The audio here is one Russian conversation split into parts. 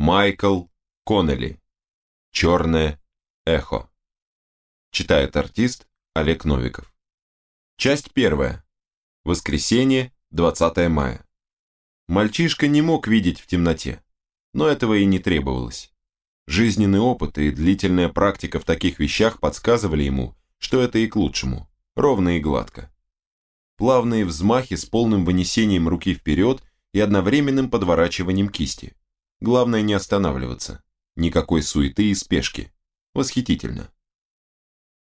Майкл Коннелли. Черное эхо. Читает артист Олег Новиков. Часть первая. Воскресенье, 20 мая. Мальчишка не мог видеть в темноте, но этого и не требовалось. Жизненный опыт и длительная практика в таких вещах подсказывали ему, что это и к лучшему, ровно и гладко. Плавные взмахи с полным вынесением руки вперед и одновременным подворачиванием кисти. Главное не останавливаться. Никакой суеты и спешки. Восхитительно.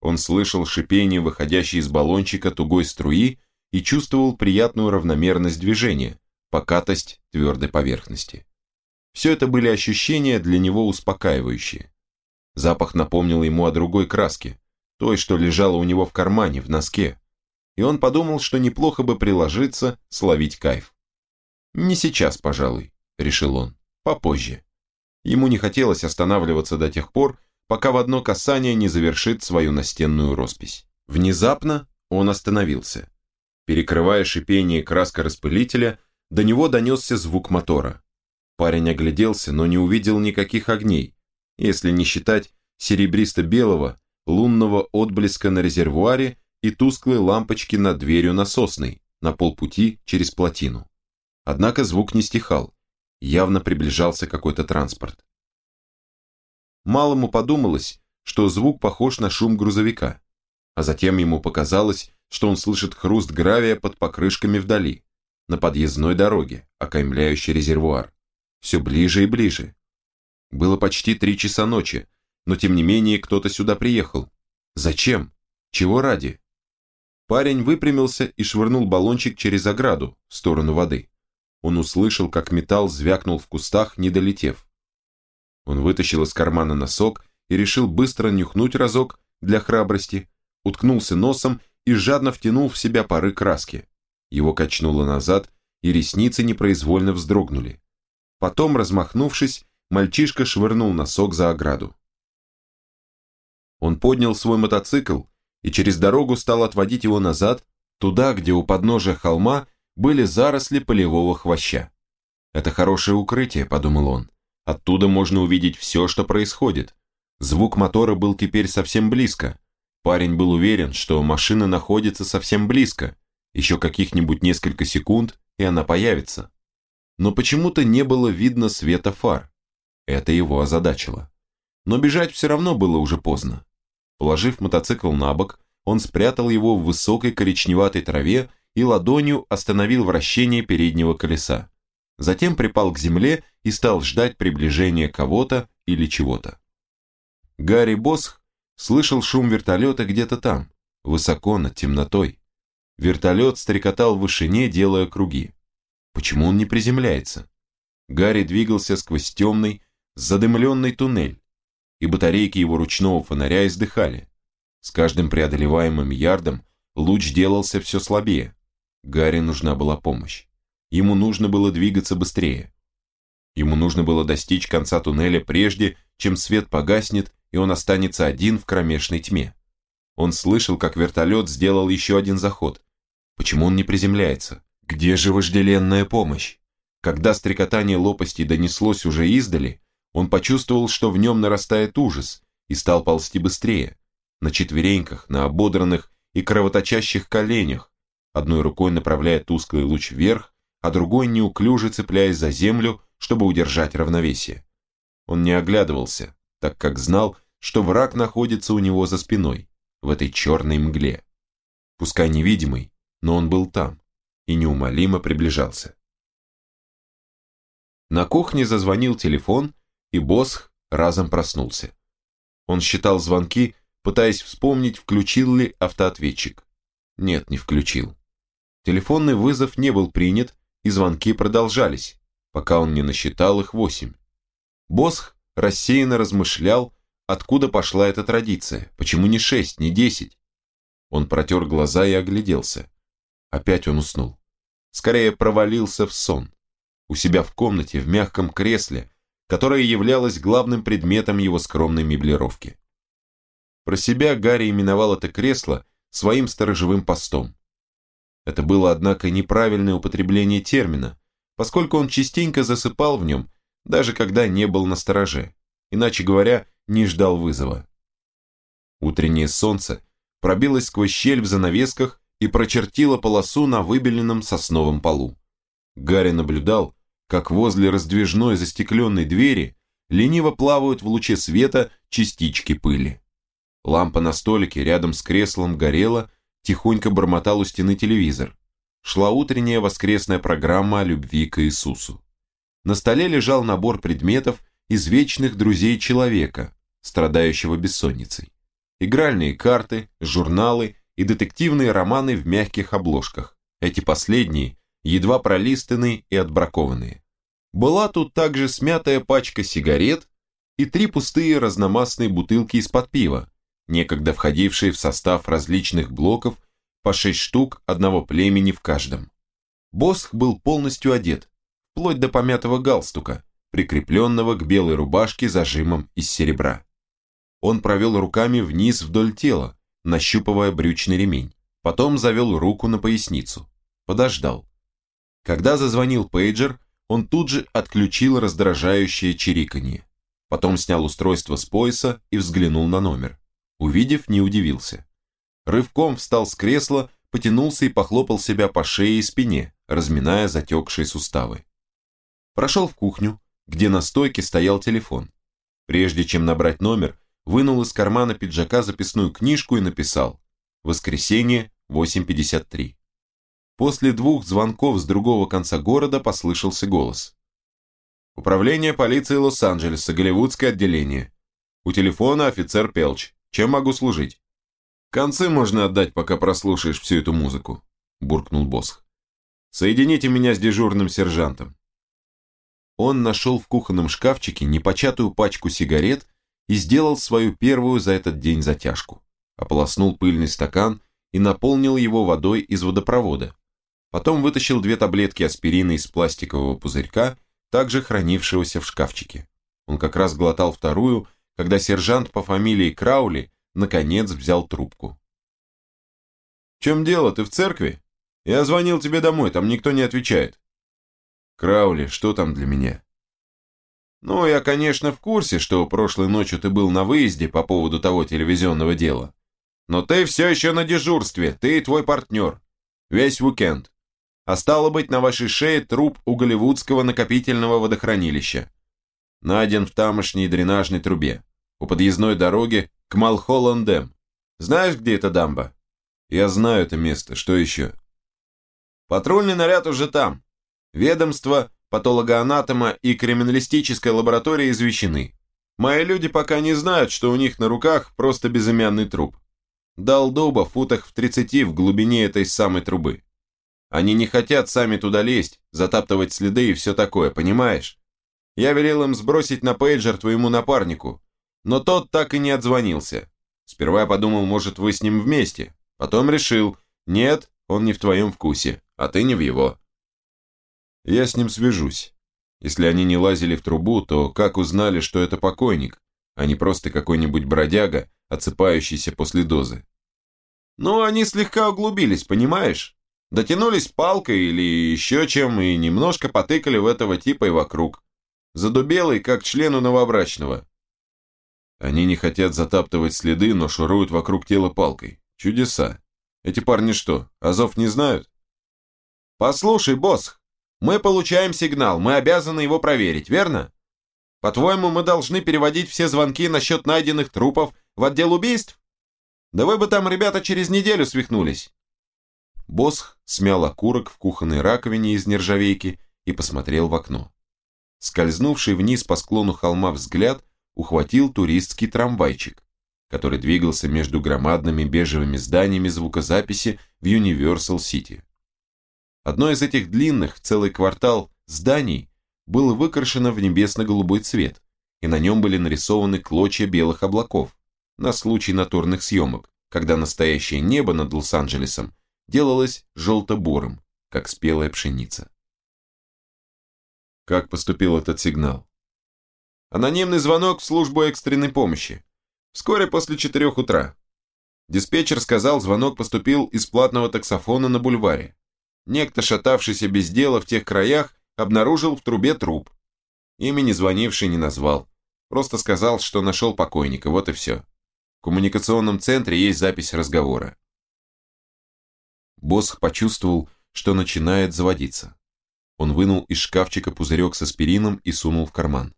Он слышал шипение, выходящее из баллончика тугой струи, и чувствовал приятную равномерность движения, покатость твердой поверхности. Все это были ощущения для него успокаивающие. Запах напомнил ему о другой краске, той, что лежала у него в кармане, в носке, и он подумал, что неплохо бы приложиться, словить кайф. «Не сейчас, пожалуй», — решил он, — «попозже». Ему не хотелось останавливаться до тех пор, пока в одно касание не завершит свою настенную роспись. Внезапно он остановился. Перекрывая шипение краскораспылителя, до него донесся звук мотора. Парень огляделся, но не увидел никаких огней, если не считать серебристо-белого лунного отблеска на резервуаре и тусклой лампочки над дверью насосной, на полпути через плотину. Однако звук не стихал, явно приближался какой-то транспорт. Малому подумалось, что звук похож на шум грузовика, а затем ему показалось, что он слышит хруст гравия под покрышками вдали, на подъездной дороге, окаймляющей резервуар. Все ближе и ближе. Было почти три часа ночи, но тем не менее кто-то сюда приехал. Зачем? Чего ради? Парень выпрямился и швырнул баллончик через ограду, в сторону воды. Он услышал, как металл звякнул в кустах, не долетев. Он вытащил из кармана носок и решил быстро нюхнуть разок для храбрости, уткнулся носом и жадно втянул в себя пары краски. Его качнуло назад, и ресницы непроизвольно вздрогнули. Потом, размахнувшись, мальчишка швырнул носок за ограду. Он поднял свой мотоцикл и через дорогу стал отводить его назад, туда, где у подножия холма были заросли полевого хвоща. «Это хорошее укрытие», — подумал он. Оттуда можно увидеть все, что происходит. Звук мотора был теперь совсем близко. Парень был уверен, что машина находится совсем близко. Еще каких-нибудь несколько секунд, и она появится. Но почему-то не было видно света фар. Это его озадачило. Но бежать все равно было уже поздно. Положив мотоцикл на бок, он спрятал его в высокой коричневатой траве и ладонью остановил вращение переднего колеса затем припал к земле и стал ждать приближения кого-то или чего-то. Гарри Босх слышал шум вертолета где-то там, высоко над темнотой. Вертолет стрекотал в вышине, делая круги. Почему он не приземляется? Гарри двигался сквозь темный, задымленный туннель, и батарейки его ручного фонаря издыхали. С каждым преодолеваемым ярдом луч делался все слабее. Гарри нужна была помощь. Ему нужно было двигаться быстрее. Ему нужно было достичь конца туннеля прежде, чем свет погаснет, и он останется один в кромешной тьме. Он слышал, как вертолет сделал еще один заход. Почему он не приземляется? Где же вожделенная помощь? Когда стрекотание лопастей донеслось уже издали, он почувствовал, что в нем нарастает ужас, и стал ползти быстрее, на четвереньках, на ободранных и кровоточащих коленях, одной рукой направляя тусклый луч вверх, а другой неуклюже цепляясь за землю, чтобы удержать равновесие. Он не оглядывался, так как знал, что враг находится у него за спиной, в этой черной мгле. Пускай невидимый, но он был там и неумолимо приближался. На кухне зазвонил телефон, и Босх разом проснулся. Он считал звонки, пытаясь вспомнить, включил ли автоответчик. Нет, не включил. Телефонный вызов не был принят, и звонки продолжались, пока он не насчитал их восемь. Босх рассеянно размышлял, откуда пошла эта традиция, почему не шесть, не десять. Он протер глаза и огляделся. Опять он уснул. Скорее провалился в сон. У себя в комнате, в мягком кресле, которое являлось главным предметом его скромной меблировки. Про себя Гарри именовал это кресло своим сторожевым постом. Это было, однако, неправильное употребление термина, поскольку он частенько засыпал в нем, даже когда не был на стороже, иначе говоря, не ждал вызова. Утреннее солнце пробилось сквозь щель в занавесках и прочертило полосу на выбеленном сосновом полу. Гарри наблюдал, как возле раздвижной застекленной двери лениво плавают в луче света частички пыли. Лампа на столике рядом с креслом горела, тихонько бормотал у стены телевизор. Шла утренняя воскресная программа о любви к Иисусу. На столе лежал набор предметов из вечных друзей человека, страдающего бессонницей. Игральные карты, журналы и детективные романы в мягких обложках. Эти последние едва пролистанные и отбракованные. Была тут также смятая пачка сигарет и три пустые разномастные бутылки из-под пива, некогда входившие в состав различных блоков по шесть штук одного племени в каждом. Босх был полностью одет, вплоть до помятого галстука, прикрепленного к белой рубашке зажимом из серебра. Он провел руками вниз вдоль тела, нащупывая брючный ремень. Потом завел руку на поясницу. Подождал. Когда зазвонил пейджер, он тут же отключил раздражающее чириканье. Потом снял устройство с пояса и взглянул на номер. Увидев, не удивился. Рывком встал с кресла, потянулся и похлопал себя по шее и спине, разминая затекшие суставы. Прошел в кухню, где на стойке стоял телефон. Прежде чем набрать номер, вынул из кармана пиджака записную книжку и написал «Воскресенье, 8.53». После двух звонков с другого конца города послышался голос. «Управление полиции Лос-Анджелеса, Голливудское отделение. У телефона офицер Пелч. Чем могу служить?» «Концы можно отдать, пока прослушаешь всю эту музыку», – буркнул Босх. «Соедините меня с дежурным сержантом». Он нашел в кухонном шкафчике непочатую пачку сигарет и сделал свою первую за этот день затяжку. Ополоснул пыльный стакан и наполнил его водой из водопровода, Потом вытащил две таблетки аспирина из пластикового пузырька, также хранившегося в шкафчике. Он как раз глотал вторую, когда сержант по фамилии Краули наконец взял трубку. «В чем дело, ты в церкви? Я звонил тебе домой, там никто не отвечает». «Краули, что там для меня?» «Ну, я, конечно, в курсе, что прошлой ночью ты был на выезде по поводу того телевизионного дела. Но ты все еще на дежурстве, ты и твой партнер. Весь уикенд а стало быть, на вашей шее труп у голливудского накопительного водохранилища. Найден в тамошней дренажной трубе, у подъездной дороги к Малхолландем. Знаешь, где эта дамба? Я знаю это место, что еще? Патрульный наряд уже там. Ведомство, патологоанатома и криминалистическая лаборатория извещены. Мои люди пока не знают, что у них на руках просто безымянный труп. Дал дуба в футах в 30 в глубине этой самой трубы. Они не хотят сами туда лезть, затаптывать следы и все такое, понимаешь? Я велел им сбросить на пейджер твоему напарнику, но тот так и не отзвонился. Сперва я подумал, может, вы с ним вместе. Потом решил, нет, он не в твоем вкусе, а ты не в его. Я с ним свяжусь. Если они не лазили в трубу, то как узнали, что это покойник, а не просто какой-нибудь бродяга, отсыпающийся после дозы? Ну, они слегка углубились, понимаешь? Дотянулись палкой или еще чем и немножко потыкали в этого типа и вокруг. Задубелый, как члену новобрачного. Они не хотят затаптывать следы, но шуруют вокруг тела палкой. Чудеса. Эти парни что, Азов не знают? Послушай, босс, мы получаем сигнал, мы обязаны его проверить, верно? По-твоему, мы должны переводить все звонки насчет найденных трупов в отдел убийств? Да вы бы там, ребята, через неделю свихнулись. Босх смял окурок в кухонной раковине из нержавейки и посмотрел в окно. Скользнувший вниз по склону холма взгляд ухватил туристский трамвайчик, который двигался между громадными бежевыми зданиями звукозаписи в Юниверсал-Сити. Одно из этих длинных, в целый квартал, зданий было выкрашено в небесно-голубой цвет, и на нем были нарисованы клочья белых облаков на случай натурных съемок, когда настоящее небо над Лос-Анджелесом делалось желто-бурым, как спелая пшеница. Как поступил этот сигнал? Анонимный звонок в службу экстренной помощи. Вскоре после 4 утра. Диспетчер сказал, звонок поступил из платного таксофона на бульваре. Некто, шатавшийся без дела в тех краях, обнаружил в трубе труп. Имени звонивший не назвал. Просто сказал, что нашел покойника, вот и все. В коммуникационном центре есть запись разговора. Босх почувствовал, что начинает заводиться. Он вынул из шкафчика пузырек с аспирином и сунул в карман.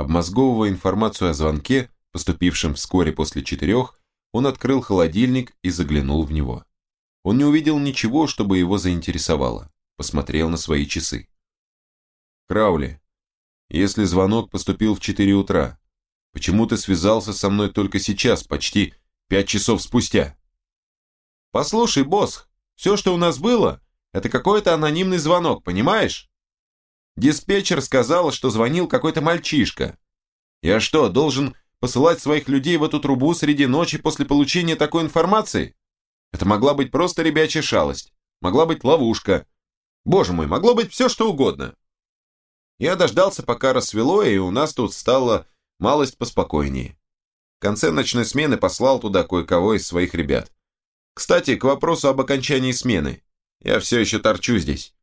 Обмозговывая информацию о звонке, поступившем вскоре после четырех, он открыл холодильник и заглянул в него. Он не увидел ничего, чтобы его заинтересовало. Посмотрел на свои часы. Краули, если звонок поступил в 4 утра, почему ты связался со мной только сейчас, почти 5 часов спустя? Послушай, босс, все, что у нас было, это какой-то анонимный звонок, понимаешь? Диспетчер сказал, что звонил какой-то мальчишка. Я что, должен посылать своих людей в эту трубу среди ночи после получения такой информации? Это могла быть просто ребячья шалость. Могла быть ловушка. Боже мой, могло быть все, что угодно. Я дождался, пока рассвело, и у нас тут стало малость поспокойнее. В конце ночной смены послал туда кое-кого из своих ребят. Кстати, к вопросу об окончании смены. Я все еще торчу здесь.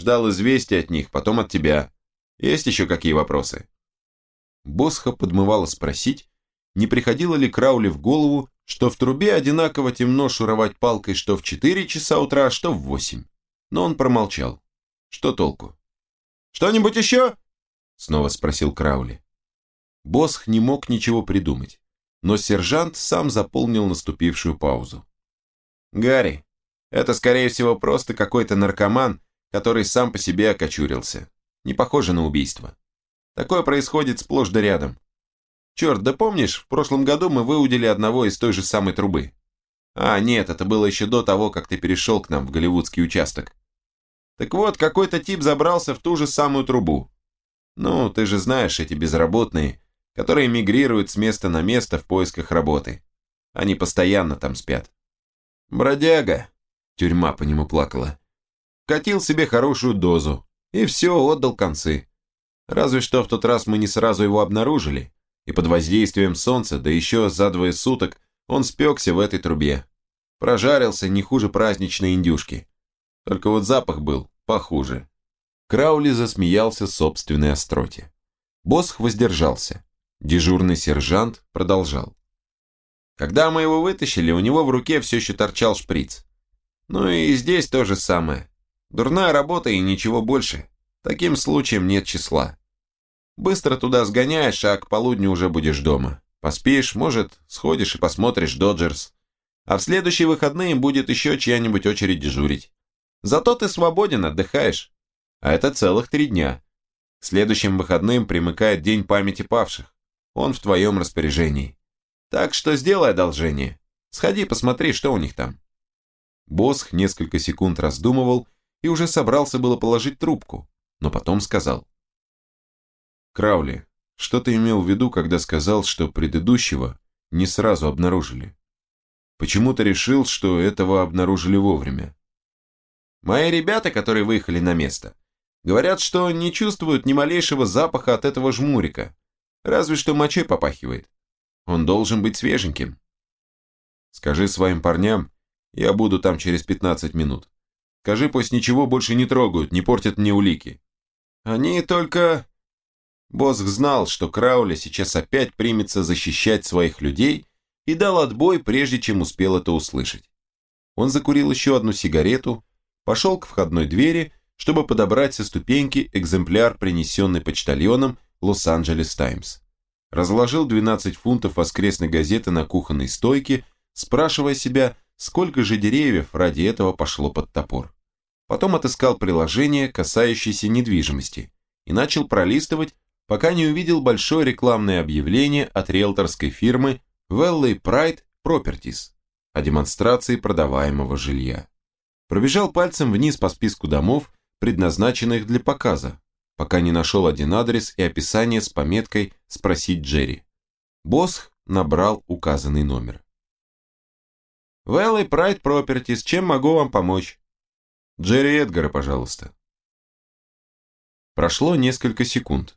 Ждал известия от них, потом от тебя. Есть еще какие вопросы? Босха подмывало спросить, не приходило ли Краули в голову, что в трубе одинаково темно шуровать палкой что в 4 часа утра, что в 8. Но он промолчал. Что толку? «Что-нибудь еще?» Снова спросил Краули. Босх не мог ничего придумать, но сержант сам заполнил наступившую паузу. «Гарри, это, скорее всего, просто какой-то наркоман, который сам по себе окочурился. Не похоже на убийство. Такое происходит сплошь да рядом. Черт, да помнишь, в прошлом году мы выудили одного из той же самой трубы? А, нет, это было еще до того, как ты перешел к нам в голливудский участок. Так вот, какой-то тип забрался в ту же самую трубу. Ну, ты же знаешь, эти безработные, которые мигрируют с места на место в поисках работы. Они постоянно там спят. Бродяга, тюрьма по нему плакала, катил себе хорошую дозу и все, отдал концы. Разве что в тот раз мы не сразу его обнаружили, и под воздействием солнца, да еще за двое суток, он спекся в этой трубе. Прожарился не хуже праздничной индюшки. Только вот запах был похуже. Краули засмеялся собственной остроте. Босх воздержался. Дежурный сержант продолжал. Когда мы его вытащили, у него в руке все еще торчал шприц. Ну и здесь то же самое. Дурная работа и ничего больше. Таким случаем нет числа. Быстро туда сгоняешь, а к полудню уже будешь дома. Поспишь, может, сходишь и посмотришь Доджерс. А в следующие выходные будет еще чья-нибудь очередь дежурить. Зато ты свободен, отдыхаешь. А это целых три дня. К следующим выходным примыкает День памяти павших. Он в твоем распоряжении. Так что сделай одолжение. Сходи, посмотри, что у них там. Босх несколько секунд раздумывал и уже собрался было положить трубку, но потом сказал. Краули, что ты имел в виду, когда сказал, что предыдущего не сразу обнаружили? Почему ты решил, что этого обнаружили вовремя? Мои ребята, которые выехали на место, говорят, что не чувствуют ни малейшего запаха от этого жмурика, разве что мочой попахивает. Он должен быть свеженьким. Скажи своим парням, я буду там через 15 минут. Скажи, пусть ничего больше не трогают, не портят мне улики. Они только... Босх знал, что Краули сейчас опять примется защищать своих людей и дал отбой, прежде чем успел это услышать. Он закурил еще одну сигарету, пошел к входной двери, чтобы подобрать со ступеньки экземпляр, принесенный почтальоном Лос-Анджелес Таймс. Разложил 12 фунтов воскресной газеты на кухонной стойке, спрашивая себя, сколько же деревьев ради этого пошло под топор. Потом отыскал приложение, касающееся недвижимости, и начал пролистывать, пока не увидел большое рекламное объявление от риэлторской фирмы Valley Pride Properties о демонстрации продаваемого жилья. Пробежал пальцем вниз по списку домов, предназначенных для показа, пока не нашел один адрес и описание с пометкой «Спросить Джерри». Босх набрал указанный номер. Valley Pride Properties, чем могу вам помочь? Джерри Эдгара, пожалуйста. Прошло несколько секунд.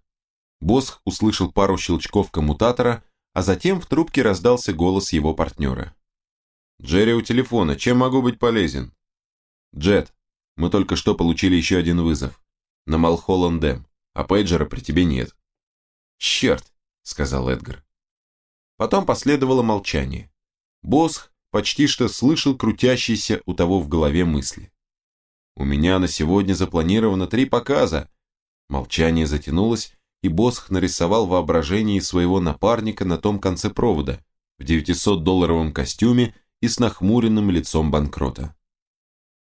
Босх услышал пару щелчков коммутатора, а затем в трубке раздался голос его партнера. «Джерри у телефона, чем могу быть полезен?» «Джет, мы только что получили еще один вызов. На Малхолланд Дэм, а пейджера при тебе нет. «Черт!» – сказал Эдгар. Потом последовало молчание. Босх почти что слышал крутящиеся у того в голове мысли. «У меня на сегодня запланировано три показа». Молчание затянулось, и Босх нарисовал воображение своего напарника на том конце провода, в 900-долларовом костюме и с нахмуренным лицом банкрота.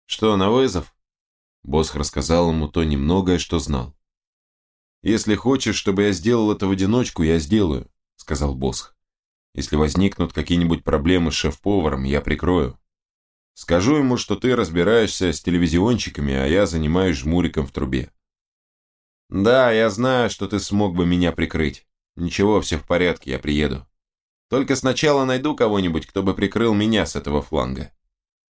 «Что, на вызов?» Босх рассказал ему то немногое, что знал. «Если хочешь, чтобы я сделал это в одиночку, я сделаю», — сказал Босх. «Если возникнут какие-нибудь проблемы с шеф-поваром, я прикрою. Скажу ему, что ты разбираешься с телевизионщиками, а я занимаюсь жмуриком в трубе». «Да, я знаю, что ты смог бы меня прикрыть. Ничего, все в порядке, я приеду. Только сначала найду кого-нибудь, кто бы прикрыл меня с этого фланга».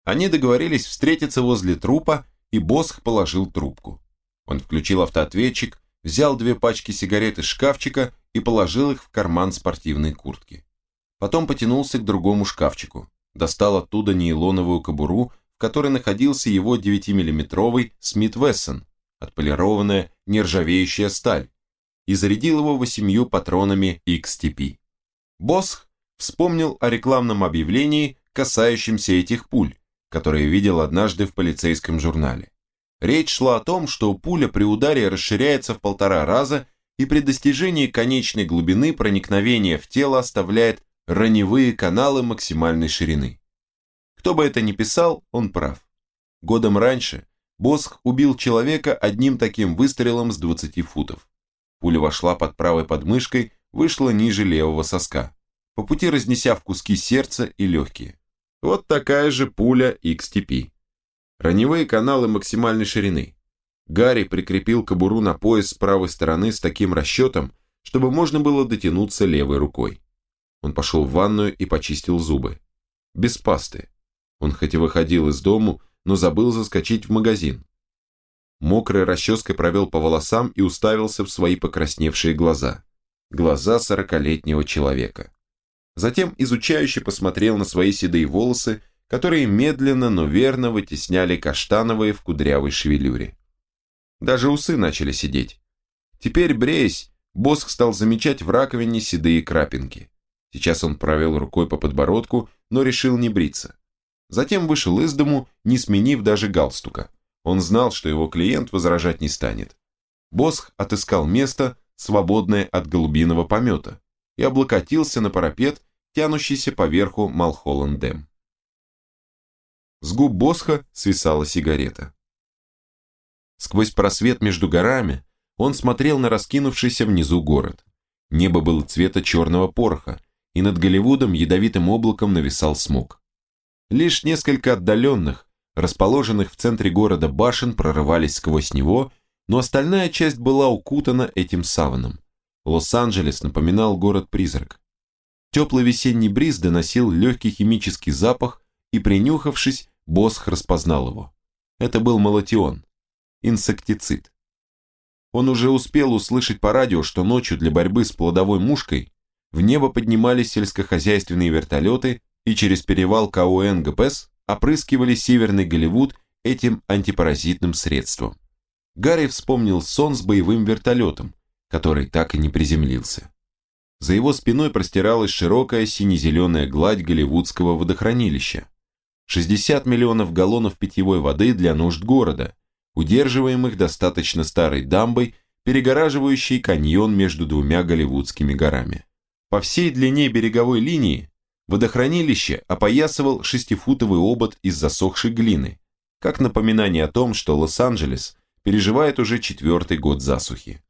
Они договорились встретиться возле трупа, и Босх положил трубку. Он включил автоответчик, взял две пачки сигарет из шкафчика и положил их в карман спортивной куртки. Потом потянулся к другому шкафчику, достал оттуда нейлоновую кобуру, в которой находился его 9-миллиметровый Смит Вессон, отполированная нержавеющая сталь, и зарядил его восемью патронами XTP. Босх вспомнил о рекламном объявлении, касающемся этих пуль, которые видел однажды в полицейском журнале. Речь шла о том, что пуля при ударе расширяется в полтора раза и при достижении конечной глубины проникновения в тело оставляет раневые каналы максимальной ширины. Кто бы это ни писал, он прав. Годом раньше Босх убил человека одним таким выстрелом с 20 футов. Пуля вошла под правой подмышкой, вышла ниже левого соска, по пути разнеся в куски сердце и легкие. Вот такая же пуля XTP. Раневые каналы максимальной ширины. Гарри прикрепил кобуру на пояс с правой стороны с таким расчетом, чтобы можно было дотянуться левой рукой. Он пошел в ванную и почистил зубы. Без пасты. Он хоть и выходил из дому, но забыл заскочить в магазин. Мокрой расческой провел по волосам и уставился в свои покрасневшие глаза. Глаза сорокалетнего человека. Затем изучающе посмотрел на свои седые волосы, которые медленно, но верно вытесняли каштановые в кудрявой шевелюре. Даже усы начали сидеть. Теперь, бреясь, Босх стал замечать в раковине седые крапинки. Сейчас он провел рукой по подбородку, но решил не бриться. Затем вышел из дому, не сменив даже галстука. Он знал, что его клиент возражать не станет. Босх отыскал место, свободное от голубиного помета, и облокотился на парапет, тянущийся поверху Малхолланд-Дэм. С губ Босха свисала сигарета. Сквозь просвет между горами он смотрел на раскинувшийся внизу город. Небо было цвета черного пороха, и над Голливудом ядовитым облаком нависал смог. Лишь несколько отдаленных, расположенных в центре города башен прорывались сквозь него, но остальная часть была укутана этим саваном. Лос-Анджелес напоминал город-призрак. Теплый весенний бриз доносил легкий химический запах, и принюхавшись, Босх распознал его. Это был молотион, инсектицид. Он уже успел услышать по радио, что ночью для борьбы с плодовой мушкой в небо поднимались сельскохозяйственные вертолеты и через перевал КУН-ГПС опрыскивали северный Голливуд этим антипаразитным средством. Гарри вспомнил сон с боевым вертолетом, который так и не приземлился. За его спиной простиралась широкая сине-зеленая гладь голливудского водохранилища. 60 миллионов галлонов питьевой воды для нужд города, удерживаемых достаточно старой дамбой, перегораживающей каньон между двумя голливудскими горами. По всей длине береговой линии водохранилище опоясывал шестифутовый обод из засохшей глины, как напоминание о том, что Лос-Анджелес переживает уже четвертый год засухи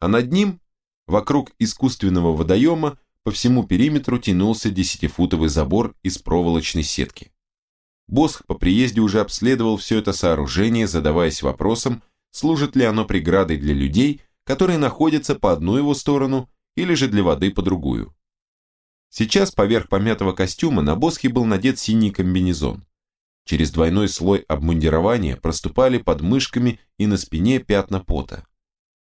а над ним, вокруг искусственного водоема, по всему периметру тянулся десятифутовый забор из проволочной сетки. Босх по приезде уже обследовал все это сооружение, задаваясь вопросом, служит ли оно преградой для людей, которые находятся по одну его сторону, или же для воды по другую. Сейчас поверх помятого костюма на Босхе был надет синий комбинезон. Через двойной слой обмундирования проступали под мышками и на спине пятна пота.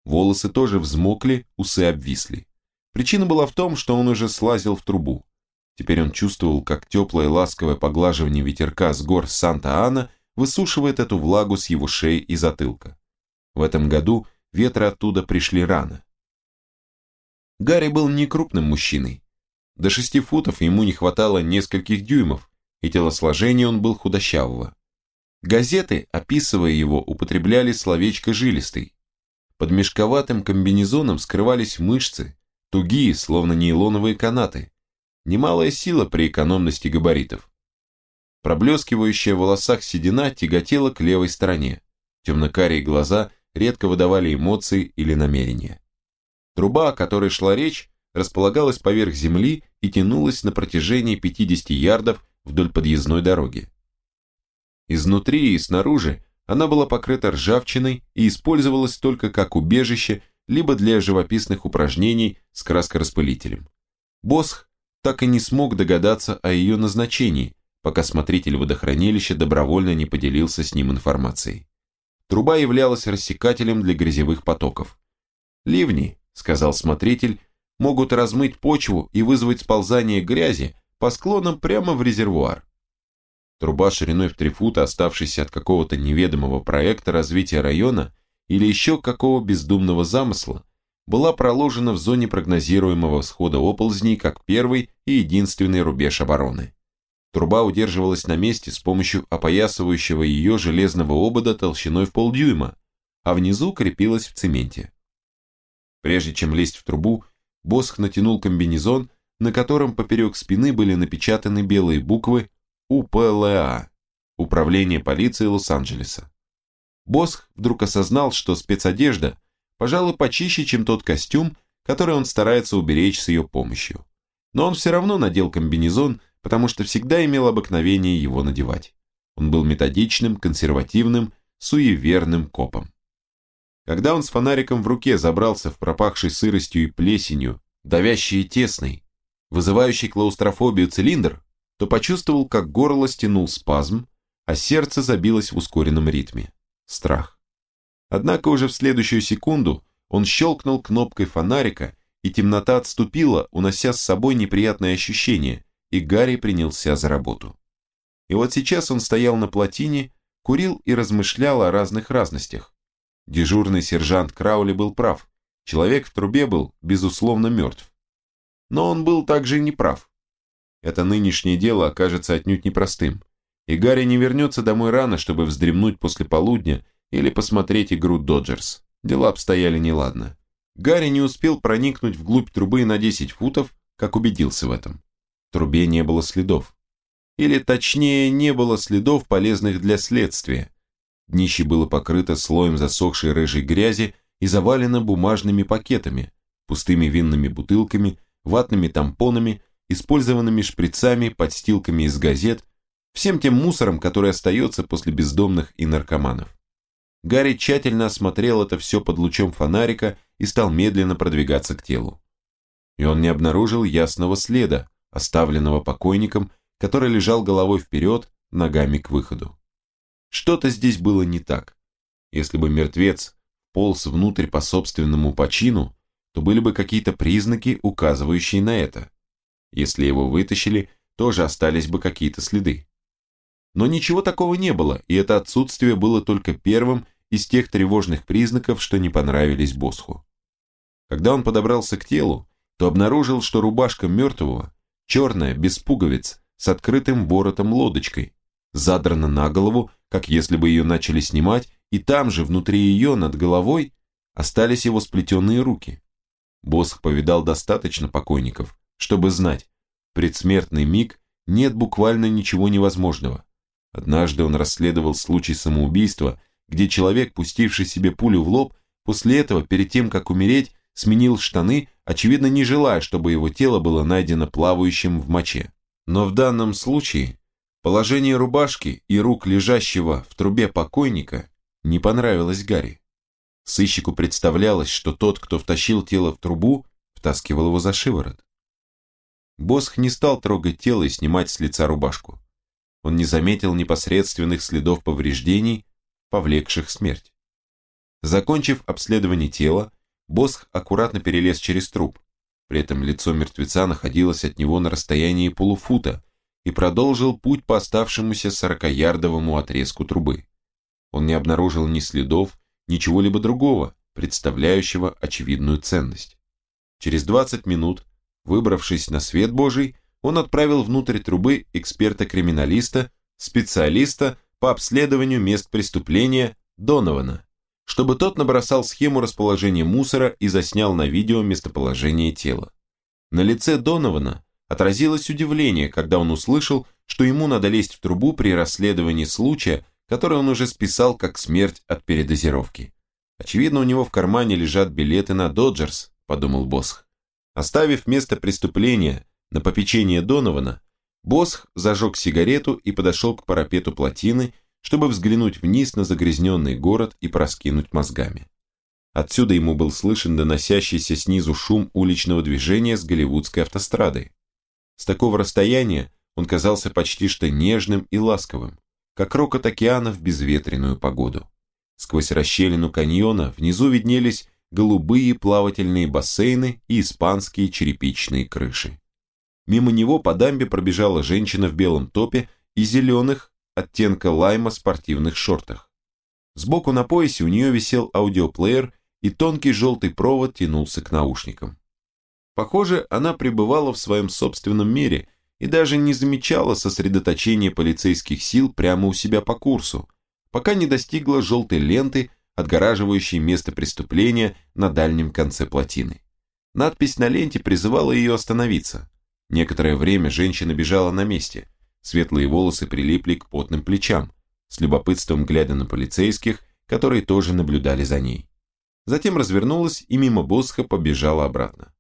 Волосы тоже взмокли, усы обвисли. Причина была в том, что он уже слазил в трубу. Теперь он чувствовал, как теплое ласковое поглаживание ветерка с гор Санта-Ана высушивает эту влагу с его шеи и затылка. В этом году ветры оттуда пришли рано. Гарри был не крупным мужчиной. До шести футов ему не хватало нескольких дюймов, и телосложение он был худощавого. Газеты, описывая его, употребляли словечко «жилистый». Под мешковатым комбинезоном скрывались мышцы, тугие, словно нейлоновые канаты. Немалая сила при экономности габаритов. Проблескивающая в волосах седина тяготела к левой стороне. Темно-карие глаза редко выдавали эмоции или намерения. Труба, о которой шла речь, располагалась поверх земли и тянулась на протяжении 50 ярдов вдоль подъездной дороги. Изнутри и снаружи она была покрыта ржавчиной и использовалась только как убежище, либо для живописных упражнений с краскораспылителем. Босх так и не смог догадаться о ее назначении, пока смотритель водохранилища добровольно не поделился с ним информацией. Труба являлась рассекателем для грязевых потоков. «Ливни», — сказал смотритель, — «могут размыть почву и вызвать сползание грязи по склонам прямо в резервуар». Труба шириной в три фута, оставшаяся от какого-то неведомого проекта развития района или еще какого бездумного замысла, была проложена в зоне прогнозируемого всхода оползней как первый и единственный рубеж обороны. Труба удерживалась на месте с помощью опоясывающего ее железного обода толщиной в полдюйма, а внизу крепилась в цементе. Прежде чем лезть в трубу, Босх натянул комбинезон, на котором поперек спины были напечатаны белые буквы УПЛА – Управление полиции Лос-Анджелеса. Босх вдруг осознал, что спецодежда, пожалуй, почище, чем тот костюм, который он старается уберечь с ее помощью. Но он все равно надел комбинезон, потому что всегда имел обыкновение его надевать. Он был методичным, консервативным, суеверным копом. Когда он с фонариком в руке забрался в пропахший сыростью и плесенью, давящий и тесный, вызывающий клаустрофобию цилиндр, то почувствовал, как горло стянул спазм, а сердце забилось в ускоренном ритме. Страх. Однако уже в следующую секунду он щелкнул кнопкой фонарика, и темнота отступила, унося с собой неприятное ощущение, и Гарри принялся за работу. И вот сейчас он стоял на плотине, курил и размышлял о разных разностях. Дежурный сержант Краули был прав. Человек в трубе был, безусловно, мертв. Но он был также не прав. Это нынешнее дело окажется отнюдь непростым. И Гарри не вернется домой рано, чтобы вздремнуть после полудня или посмотреть игру Доджерс. Дела обстояли неладно. Гарри не успел проникнуть вглубь трубы на 10 футов, как убедился в этом трубе не было следов. Или точнее, не было следов, полезных для следствия. Днище было покрыто слоем засохшей рыжей грязи и завалено бумажными пакетами, пустыми винными бутылками, ватными тампонами, использованными шприцами, подстилками из газет, всем тем мусором, который остается после бездомных и наркоманов. Гарри тщательно осмотрел это все под лучом фонарика и стал медленно продвигаться к телу. И он не обнаружил ясного следа, оставленного покойником, который лежал головой вперед, ногами к выходу. Что-то здесь было не так. Если бы мертвец полз внутрь по собственному почину, то были бы какие-то признаки, указывающие на это. Если его вытащили, тоже остались бы какие-то следы. Но ничего такого не было, и это отсутствие было только первым из тех тревожных признаков, что не понравились Босху. Когда он подобрался к телу, то обнаружил, что рубашка мертвого черная, без пуговиц, с открытым воротом-лодочкой, задрана на голову, как если бы ее начали снимать, и там же, внутри ее, над головой, остались его сплетенные руки. Босх повидал достаточно покойников, чтобы знать, предсмертный миг нет буквально ничего невозможного. Однажды он расследовал случай самоубийства, где человек, пустивший себе пулю в лоб, после этого, перед тем, как умереть, сменил штаны, очевидно не желая, чтобы его тело было найдено плавающим в моче. Но в данном случае положение рубашки и рук лежащего в трубе покойника не понравилось Гарри. Сыщику представлялось, что тот, кто втащил тело в трубу, втаскивал его за шиворот. Босх не стал трогать тело и снимать с лица рубашку. Он не заметил непосредственных следов повреждений, повлекших смерть. Закончив обследование тела, Босх аккуратно перелез через труп. При этом лицо мертвеца находилось от него на расстоянии полуфута и продолжил путь по оставшемуся сорокаярдовому отрезку трубы. Он не обнаружил ни следов, ничего-либо другого, представляющего очевидную ценность. Через 20 минут, выбравшись на свет Божий, он отправил внутрь трубы эксперта-криминалиста, специалиста по обследованию мест преступления Донована, чтобы тот набросал схему расположения мусора и заснял на видео местоположение тела. На лице Донована отразилось удивление, когда он услышал, что ему надо лезть в трубу при расследовании случая, который он уже списал как смерть от передозировки. Очевидно, у него в кармане лежат билеты на Доджерс, подумал Босх. Оставив место преступления на попечение Донована, Босх зажег сигарету и подошел к парапету плотины, чтобы взглянуть вниз на загрязненный город и проскинуть мозгами. Отсюда ему был слышен доносящийся снизу шум уличного движения с голливудской автострады. С такого расстояния он казался почти что нежным и ласковым, как рокот океана в безветренную погоду. Сквозь расщелину каньона внизу виднелись голубые плавательные бассейны и испанские черепичные крыши. Мимо него по дамбе пробежала женщина в белом топе и зеленых оттенка лайма спортивных шортах. Сбоку на поясе у нее висел аудиоплеер, и тонкий желтый провод тянулся к наушникам. Похоже, она пребывала в своем собственном мире и даже не замечала сосредоточения полицейских сил прямо у себя по курсу, пока не достигла желтой ленты, отгораживающей место преступления на дальнем конце плотины. Надпись на ленте призывала ее остановиться. Некоторое время женщина бежала на месте. Светлые волосы прилипли к потным плечам, с любопытством глядя на полицейских, которые тоже наблюдали за ней. Затем развернулась и мимо Босха побежала обратно.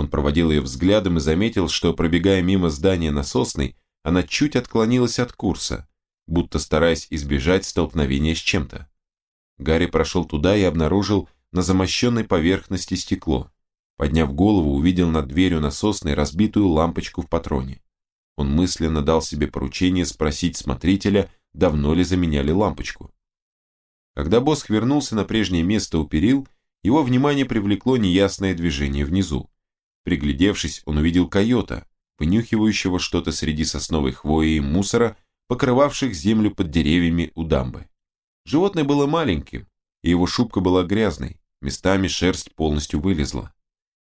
Он проводил ее взглядом и заметил, что, пробегая мимо здания насосной, она чуть отклонилась от курса, будто стараясь избежать столкновения с чем-то. Гарри прошел туда и обнаружил на замощенной поверхности стекло. Подняв голову, увидел над дверью насосной разбитую лампочку в патроне. Он мысленно дал себе поручение спросить смотрителя, давно ли заменяли лампочку. Когда Босх вернулся на прежнее место у перил, его внимание привлекло неясное движение внизу. Приглядевшись, он увидел койота, вынюхивающего что-то среди сосновой хвои и мусора, покрывавших землю под деревьями у дамбы. Животное было маленьким, и его шубка была грязной, местами шерсть полностью вылезла.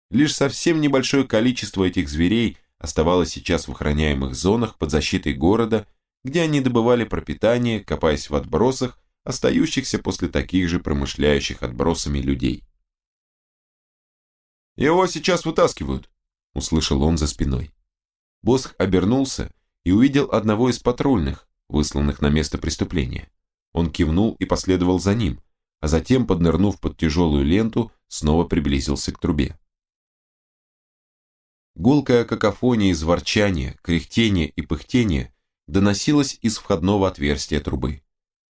Лишь совсем небольшое количество этих зверей оставалось сейчас в охраняемых зонах под защитой города, где они добывали пропитание, копаясь в отбросах, остающихся после таких же промышляющих отбросами людей. «Его сейчас вытаскивают», — услышал он за спиной. Босх обернулся и увидел одного из патрульных, высланных на место преступления. Он кивнул и последовал за ним, а затем, поднырнув под тяжелую ленту, снова приблизился к трубе. Гулкая какофония из ворчания, кряхтения и пыхтения доносилась из входного отверстия трубы,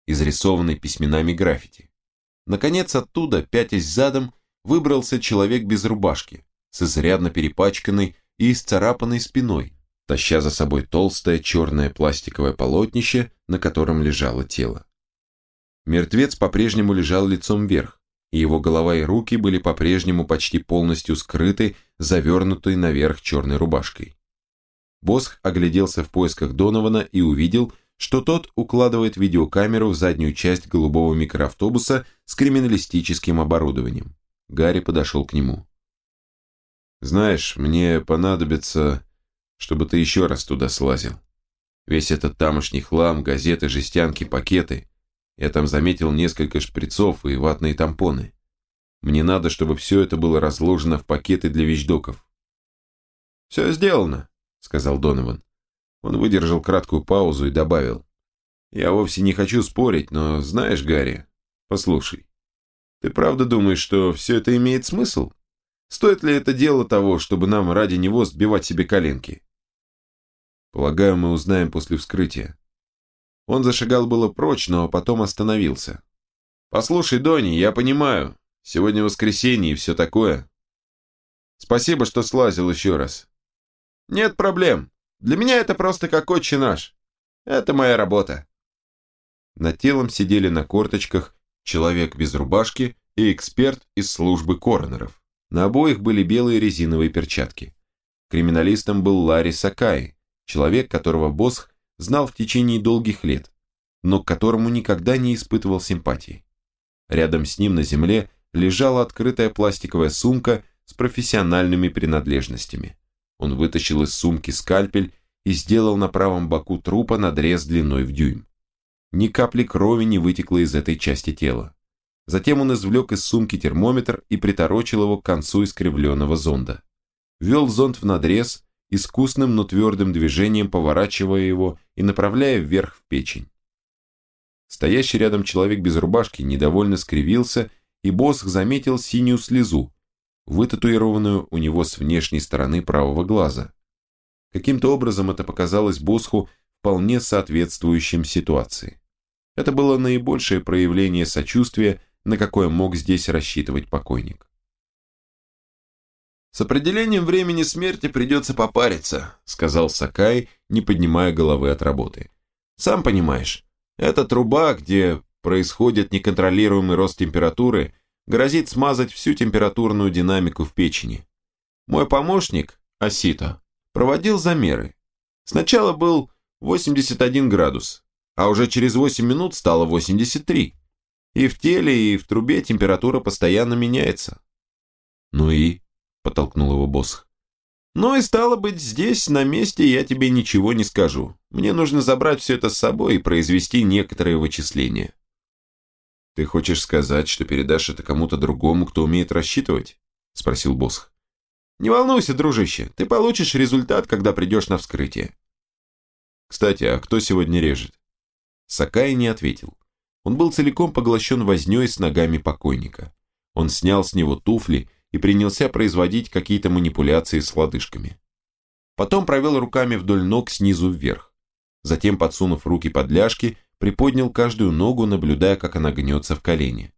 изрисованной письменами граффити. Наконец оттуда, пятясь задом, выбрался человек без рубашки, с изрядно перепачканной и исцарапанной спиной, таща за собой толстое черное пластиковое полотнище, на котором лежало тело. Мертвец по-прежнему лежал лицом вверх, и его голова и руки были по-прежнему почти полностью скрыты, завернутой наверх черной рубашкой. Босх огляделся в поисках Донована и увидел, что тот укладывает видеокамеру в заднюю часть голубого микроавтобуса с криминалистическим оборудованием. Гарри подошел к нему. «Знаешь, мне понадобится, чтобы ты еще раз туда слазил. Весь этот тамошний хлам, газеты, жестянки, пакеты. Я там заметил несколько шприцов и ватные тампоны. Мне надо, чтобы все это было разложено в пакеты для вещдоков. «Все сделано», — сказал Донован. Он выдержал краткую паузу и добавил. «Я вовсе не хочу спорить, но знаешь, Гарри, послушай, ты правда думаешь, что все это имеет смысл? Стоит ли это дело того, чтобы нам ради него сбивать себе коленки?» «Полагаю, мы узнаем после вскрытия», он зашагал было прочь, но потом остановился. «Послушай, Донни, я понимаю. Сегодня воскресенье и все такое. Спасибо, что слазил еще раз. Нет проблем. Для меня это просто как отче наш. Это моя работа». Над телом сидели на корточках человек без рубашки и эксперт из службы коронеров. На обоих были белые резиновые перчатки. Криминалистом был Ларри Сакай, человек, которого Босх знал в течение долгих лет, но к которому никогда не испытывал симпатии. Рядом с ним на земле лежала открытая пластиковая сумка с профессиональными принадлежностями. Он вытащил из сумки скальпель и сделал на правом боку трупа надрез длиной в дюйм. Ни капли крови не вытекло из этой части тела. Затем он извлек из сумки термометр и приторочил его к концу искривленного зонда. Ввел зонд в надрез, искусным, но твердым движением поворачивая его и направляя вверх в печень. Стоящий рядом человек без рубашки недовольно скривился, и Босх заметил синюю слезу, вытатуированную у него с внешней стороны правого глаза. Каким-то образом это показалось Босху вполне соответствующим ситуации. Это было наибольшее проявление сочувствия, на какое мог здесь рассчитывать покойник. «С определением времени смерти придется попариться», сказал Сакай, не поднимая головы от работы. «Сам понимаешь, эта труба, где происходит неконтролируемый рост температуры, грозит смазать всю температурную динамику в печени. Мой помощник, Асито, проводил замеры. Сначала был 81 градус, а уже через 8 минут стало 83. И в теле, и в трубе температура постоянно меняется. «Ну и?» – потолкнул его босс. «Ну и стало быть, здесь, на месте, я тебе ничего не скажу. Мне нужно забрать все это с собой и произвести некоторые вычисления». «Ты хочешь сказать, что передашь это кому-то другому, кто умеет рассчитывать?» – спросил Босх. «Не волнуйся, дружище, ты получишь результат, когда придешь на вскрытие». «Кстати, а кто сегодня режет?» Сакай не ответил. Он был целиком поглощен вознёй с ногами покойника. Он снял с него туфли и принялся производить какие-то манипуляции с лодыжками. Потом провел руками вдоль ног снизу вверх. Затем, подсунув руки под ляжки, приподнял каждую ногу, наблюдая, как она гнется в колени.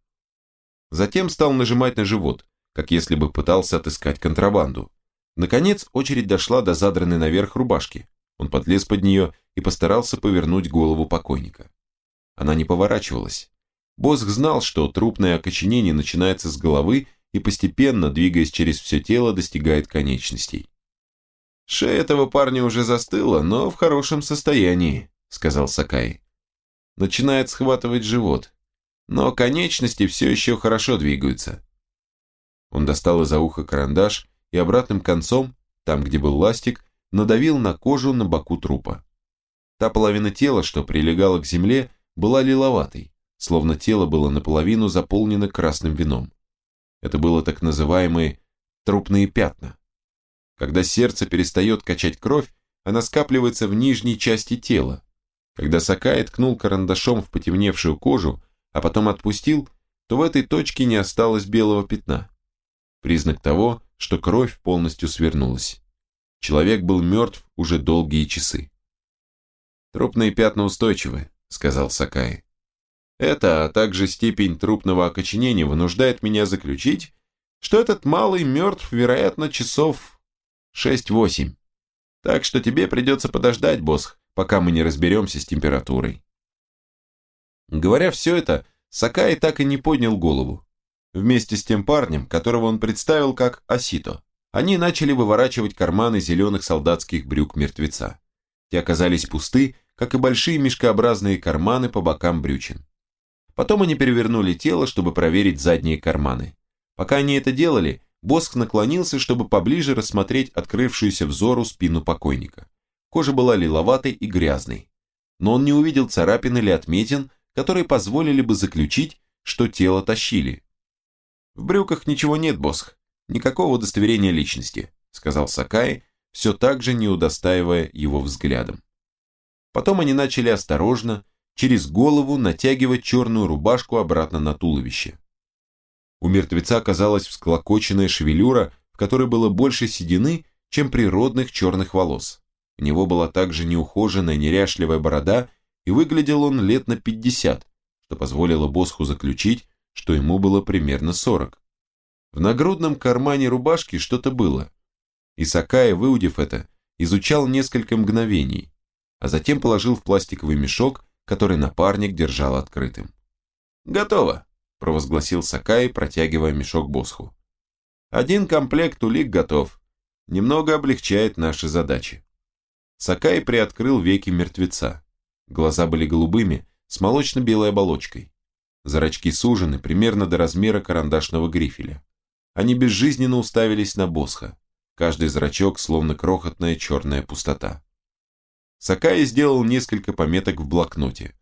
Затем стал нажимать на живот, как если бы пытался отыскать контрабанду. Наконец, очередь дошла до задранной наверх рубашки. Он подлез под нее и постарался повернуть голову покойника. Она не поворачивалась. Босх знал, что трупное окоченение начинается с головы и постепенно, двигаясь через все тело, достигает конечностей. «Шея этого парня уже застыла, но в хорошем состоянии», — сказал Сакай. «Начинает схватывать живот, но конечности все еще хорошо двигаются». Он достал из-за уха карандаш и обратным концом, там, где был ластик, надавил на кожу на боку трупа. Та половина тела, что прилегала к земле, была лиловатой, словно тело было наполовину заполнено красным вином. Это было так называемые трупные пятна. Когда сердце перестает качать кровь, она скапливается в нижней части тела. Когда Сакай ткнул карандашом в потемневшую кожу, а потом отпустил, то в этой точке не осталось белого пятна. Признак того, что кровь полностью свернулась. Человек был мертв уже долгие часы. Трупные пятна устойчивы, – сказал Сакай. «Это, а также степень трупного окоченения вынуждает меня заключить, что этот малый мертв, вероятно, часов 6-8. Так что тебе придется подождать, босс, пока мы не разберемся с температурой». Говоря все это, Сакай так и не поднял голову. Вместе с тем парнем, которого он представил как Асито, они начали выворачивать карманы зеленых солдатских брюк мертвеца. Те оказались пусты, как и большие мешкообразные карманы по бокам брючин. Потом они перевернули тело, чтобы проверить задние карманы. Пока они это делали, Боск наклонился, чтобы поближе рассмотреть открывшуюся взору спину покойника. Кожа была лиловатой и грязной. Но он не увидел царапин или отметин, которые позволили бы заключить, что тело тащили. «В брюках ничего нет, Босх. Никакого удостоверения личности», сказал Сакай, все так же не удостаивая его взглядом. Потом они начали осторожно, через голову, натягивать черную рубашку обратно на туловище. У мертвеца оказалась всклокоченная шевелюра, в которой было больше седины, чем природных черных волос. У него была также неухоженная, неряшливая борода, и выглядел он лет на 50, что позволило Босху заключить, что ему было примерно 40. В нагрудном кармане рубашки что-то было. Исакая, выудив это, изучал несколько мгновений, а затем положил в пластиковый мешок, который напарник держал открытым. «Готово», – провозгласил Сакай, протягивая мешок Босху. «Один комплект улик готов. Немного облегчает наши задачи». Сакай приоткрыл веки мертвеца. Глаза были голубыми, с молочно-белой оболочкой. Зрачки сужены примерно до размера карандашного грифеля. Они безжизненно уставились на Босха. Каждый зрачок словно крохотная черная пустота. Сакай сделал несколько пометок в блокноте.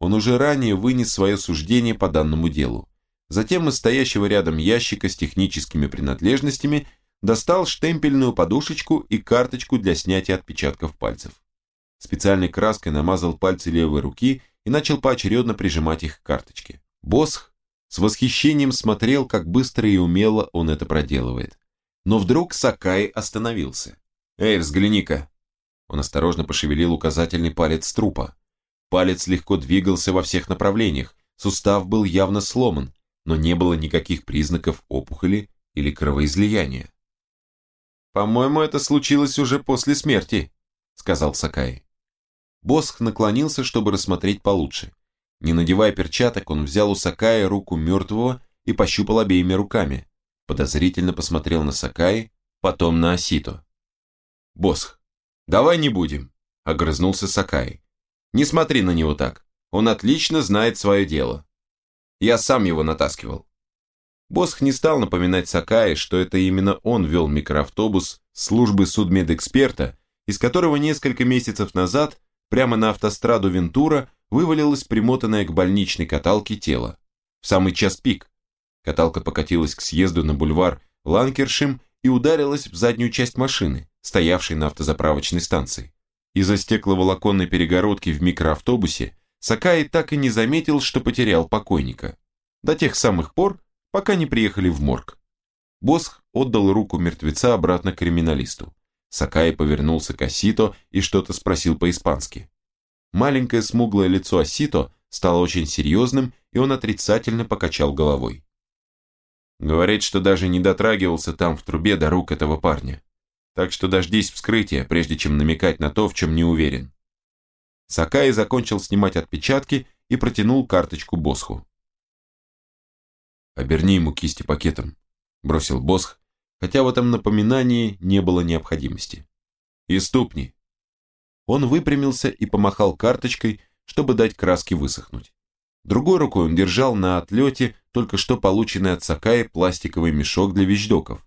Он уже ранее вынес свое суждение по данному делу. Затем из стоящего рядом ящика с техническими принадлежностями достал штемпельную подушечку и карточку для снятия отпечатков пальцев. Специальной краской намазал пальцы левой руки и начал поочередно прижимать их к карточке. Босх с восхищением смотрел, как быстро и умело он это проделывает. Но вдруг Сакай остановился. «Эй, взгляни-ка!» Он осторожно пошевелил указательный палец трупа. Палец легко двигался во всех направлениях, сустав был явно сломан, но не было никаких признаков опухоли или кровоизлияния. «По-моему, это случилось уже после смерти», — сказал Сакай. Босх наклонился, чтобы рассмотреть получше. Не надевая перчаток, он взял у Сакая руку мертвого и пощупал обеими руками. Подозрительно посмотрел на Сакаи, потом на Асито. «Босх, давай не будем», — огрызнулся Сакай. «Не смотри на него так. Он отлично знает свое дело. Я сам его натаскивал». Босх не стал напоминать Сакае, что это именно он вел микроавтобус службы судмедэксперта, из которого несколько месяцев назад прямо на автостраду Вентура вывалилось примотанное к больничной каталке тело. В самый час пик. Каталка покатилась к съезду на бульвар Ланкершим и ударилась в заднюю часть машины, стоявшей на автозаправочной станции. Из-за стекловолоконной перегородки в микроавтобусе Сакай так и не заметил, что потерял покойника. До тех самых пор, пока не приехали в морг. Босх отдал руку мертвеца обратно криминалисту. Сакай повернулся к Асито и что-то спросил по-испански. Маленькое смуглое лицо Асито стало очень серьезным, и он отрицательно покачал головой. Говорит, что даже не дотрагивался там в трубе до рук этого парня. Так что дождись вскрытия, прежде чем намекать на то, в чем не уверен. Сакай закончил снимать отпечатки и протянул карточку Босху. «Оберни ему кисти пакетом», – бросил Босх, хотя в этом напоминании не было необходимости. «И ступни». Он выпрямился и помахал карточкой, чтобы дать краске высохнуть. Другой рукой он держал на отлете только что полученный от Сакаи пластиковый мешок для вещдоков.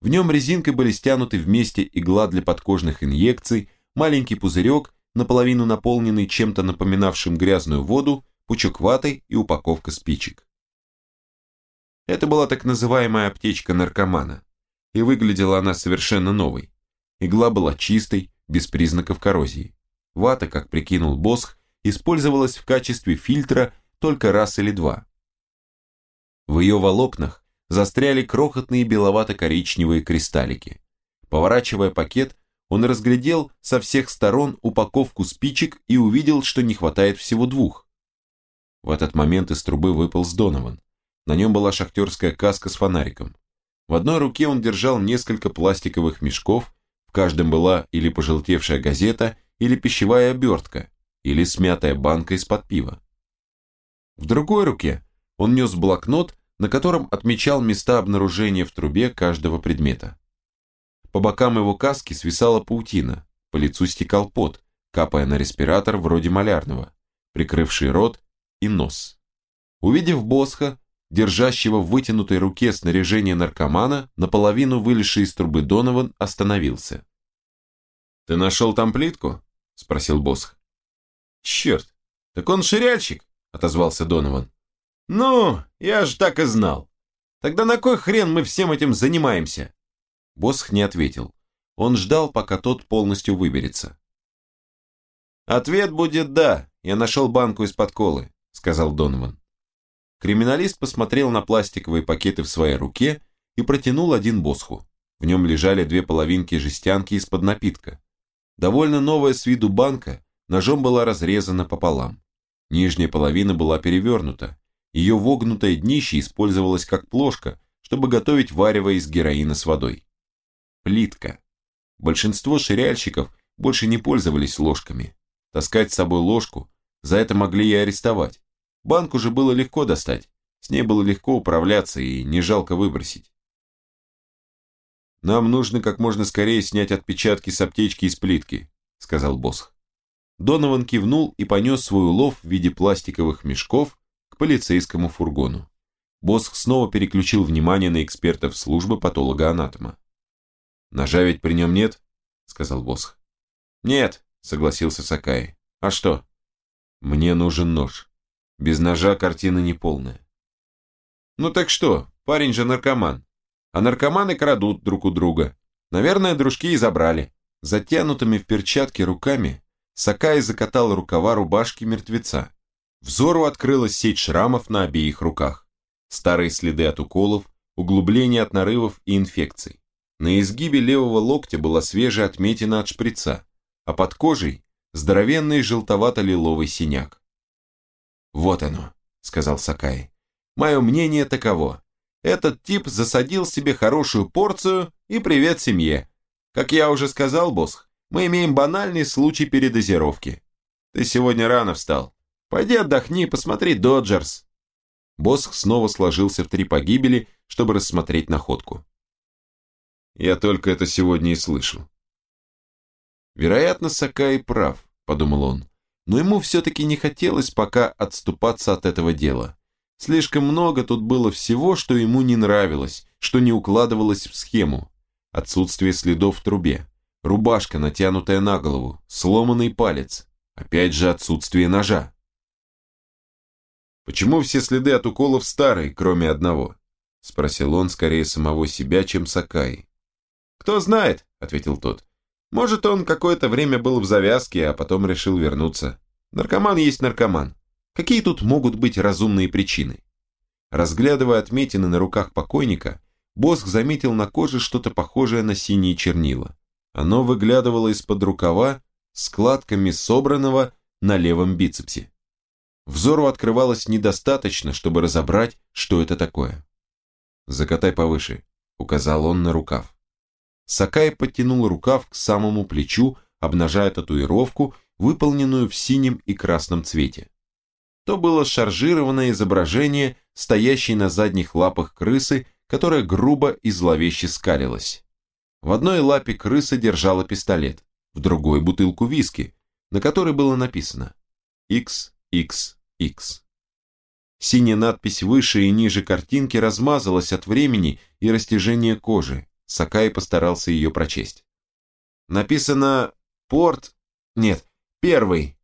В нем резинкой были стянуты вместе игла для подкожных инъекций, маленький пузырек, наполовину наполненный чем-то напоминавшим грязную воду, пучок ваты и упаковка спичек. Это была так называемая аптечка наркомана, и выглядела она совершенно новой. Игла была чистой, без признаков коррозии. Вата, как прикинул Босх, использовалась в качестве фильтра только раз или два. В ее волокнах застряли крохотные беловато-коричневые кристаллики. Поворачивая пакет, он разглядел со всех сторон упаковку спичек и увидел, что не хватает всего двух. В этот момент из трубы выпал Донован. На нем была шахтерская каска с фонариком. В одной руке он держал несколько пластиковых мешков, в каждом была или пожелтевшая газета, или пищевая обертка, или смятая банка из-под пива. В другой руке он нес блокнот, на котором отмечал места обнаружения в трубе каждого предмета. По бокам его каски свисала паутина, по лицу стекал пот, капая на респиратор вроде малярного, прикрывший рот и нос. Увидев Босха, держащего в вытянутой руке снаряжение наркомана, наполовину вылезший из трубы Донован остановился. «Ты нашел там плитку?» – спросил Босх. «Черт, так он ширяльщик!» – отозвался Донован. «Ну, я же так и знал. Тогда на кой хрен мы всем этим занимаемся?» Босх не ответил. Он ждал, пока тот полностью выберется. «Ответ будет «да». Я нашел банку из-под колы», – сказал Донован. Криминалист посмотрел на пластиковые пакеты в своей руке и протянул один босху. В нем лежали две половинки жестянки из-под напитка. Довольно новая с виду банка ножом была разрезана пополам. Нижняя половина была перевернута. Ее вогнутое днище использовалось как плошка, чтобы готовить варево из героина с водой. Плитка. Большинство ширяльщиков больше не пользовались ложками. Таскать с собой ложку, за это могли и арестовать. Банку же было легко достать, с ней было легко управляться и не жалко выбросить. «Нам нужно как можно скорее снять отпечатки с аптечки из плитки», — сказал Босх. Донован кивнул и понес свой улов в виде пластиковых мешков к полицейскому фургону. Босх снова переключил внимание на экспертов службы патолога-анатома. «Ножа ведь при нем нет?» – сказал Босх. «Нет», – согласился Сакай. «А что?» «Мне нужен нож. Без ножа картина неполная». «Ну так что, парень же наркоман. А наркоманы крадут друг у друга. Наверное, дружки и забрали». Затянутыми в перчатки руками Сакай закатал рукава рубашки мертвеца. Взору открылась сеть шрамов на обеих руках. Старые следы от уколов, углубления от нарывов и инфекций. На изгибе левого локтя была свежая отметина от шприца, а под кожей здоровенный желтовато-лиловый синяк. «Вот оно», — сказал Сакай. «Мое мнение таково. Этот тип засадил себе хорошую порцию и привет семье. Как я уже сказал, босс, мы имеем банальный случай передозировки. Ты сегодня рано встал. Пойди отдохни посмотри «Доджерс». Босх снова сложился в три погибели, чтобы рассмотреть находку. Я только это сегодня и слышу. Вероятно, Сакай прав, подумал он, но ему все-таки не хотелось пока отступаться от этого дела. Слишком много тут было всего, что ему не нравилось, что не укладывалось в схему. Отсутствие следов в трубе, рубашка, натянутая на голову, сломанный палец, опять же отсутствие ножа. «Почему все следы от уколов старые, кроме одного?» – спросил он скорее самого себя, чем Сакаи. «Кто знает», — ответил тот. «Может, он какое-то время был в завязке, а потом решил вернуться. Наркоман есть наркоман. Какие тут могут быть разумные причины?» Разглядывая отметины на руках покойника, Боск заметил на коже что-то похожее на синие чернила. Оно выглядывало из-под рукава складками собранного на левом бицепсе. Взору открывалось недостаточно, чтобы разобрать, что это такое. «Закатай повыше», — указал он на рукав. Сакай подтянул рукав к самому плечу, обнажая татуировку, выполненную в синем и красном цвете. То было шаржированное изображение стоящей на задних лапах крысы, которая грубо и зловеще скалилась. В одной лапе крыса держала пистолет, в другой бутылку виски, на которой было написано XXX. Синяя надпись выше и ниже картинки размазалась от времени и растяжения кожи, Сакай постарался ее прочесть. Написано «Порт...» Нет, «Первый».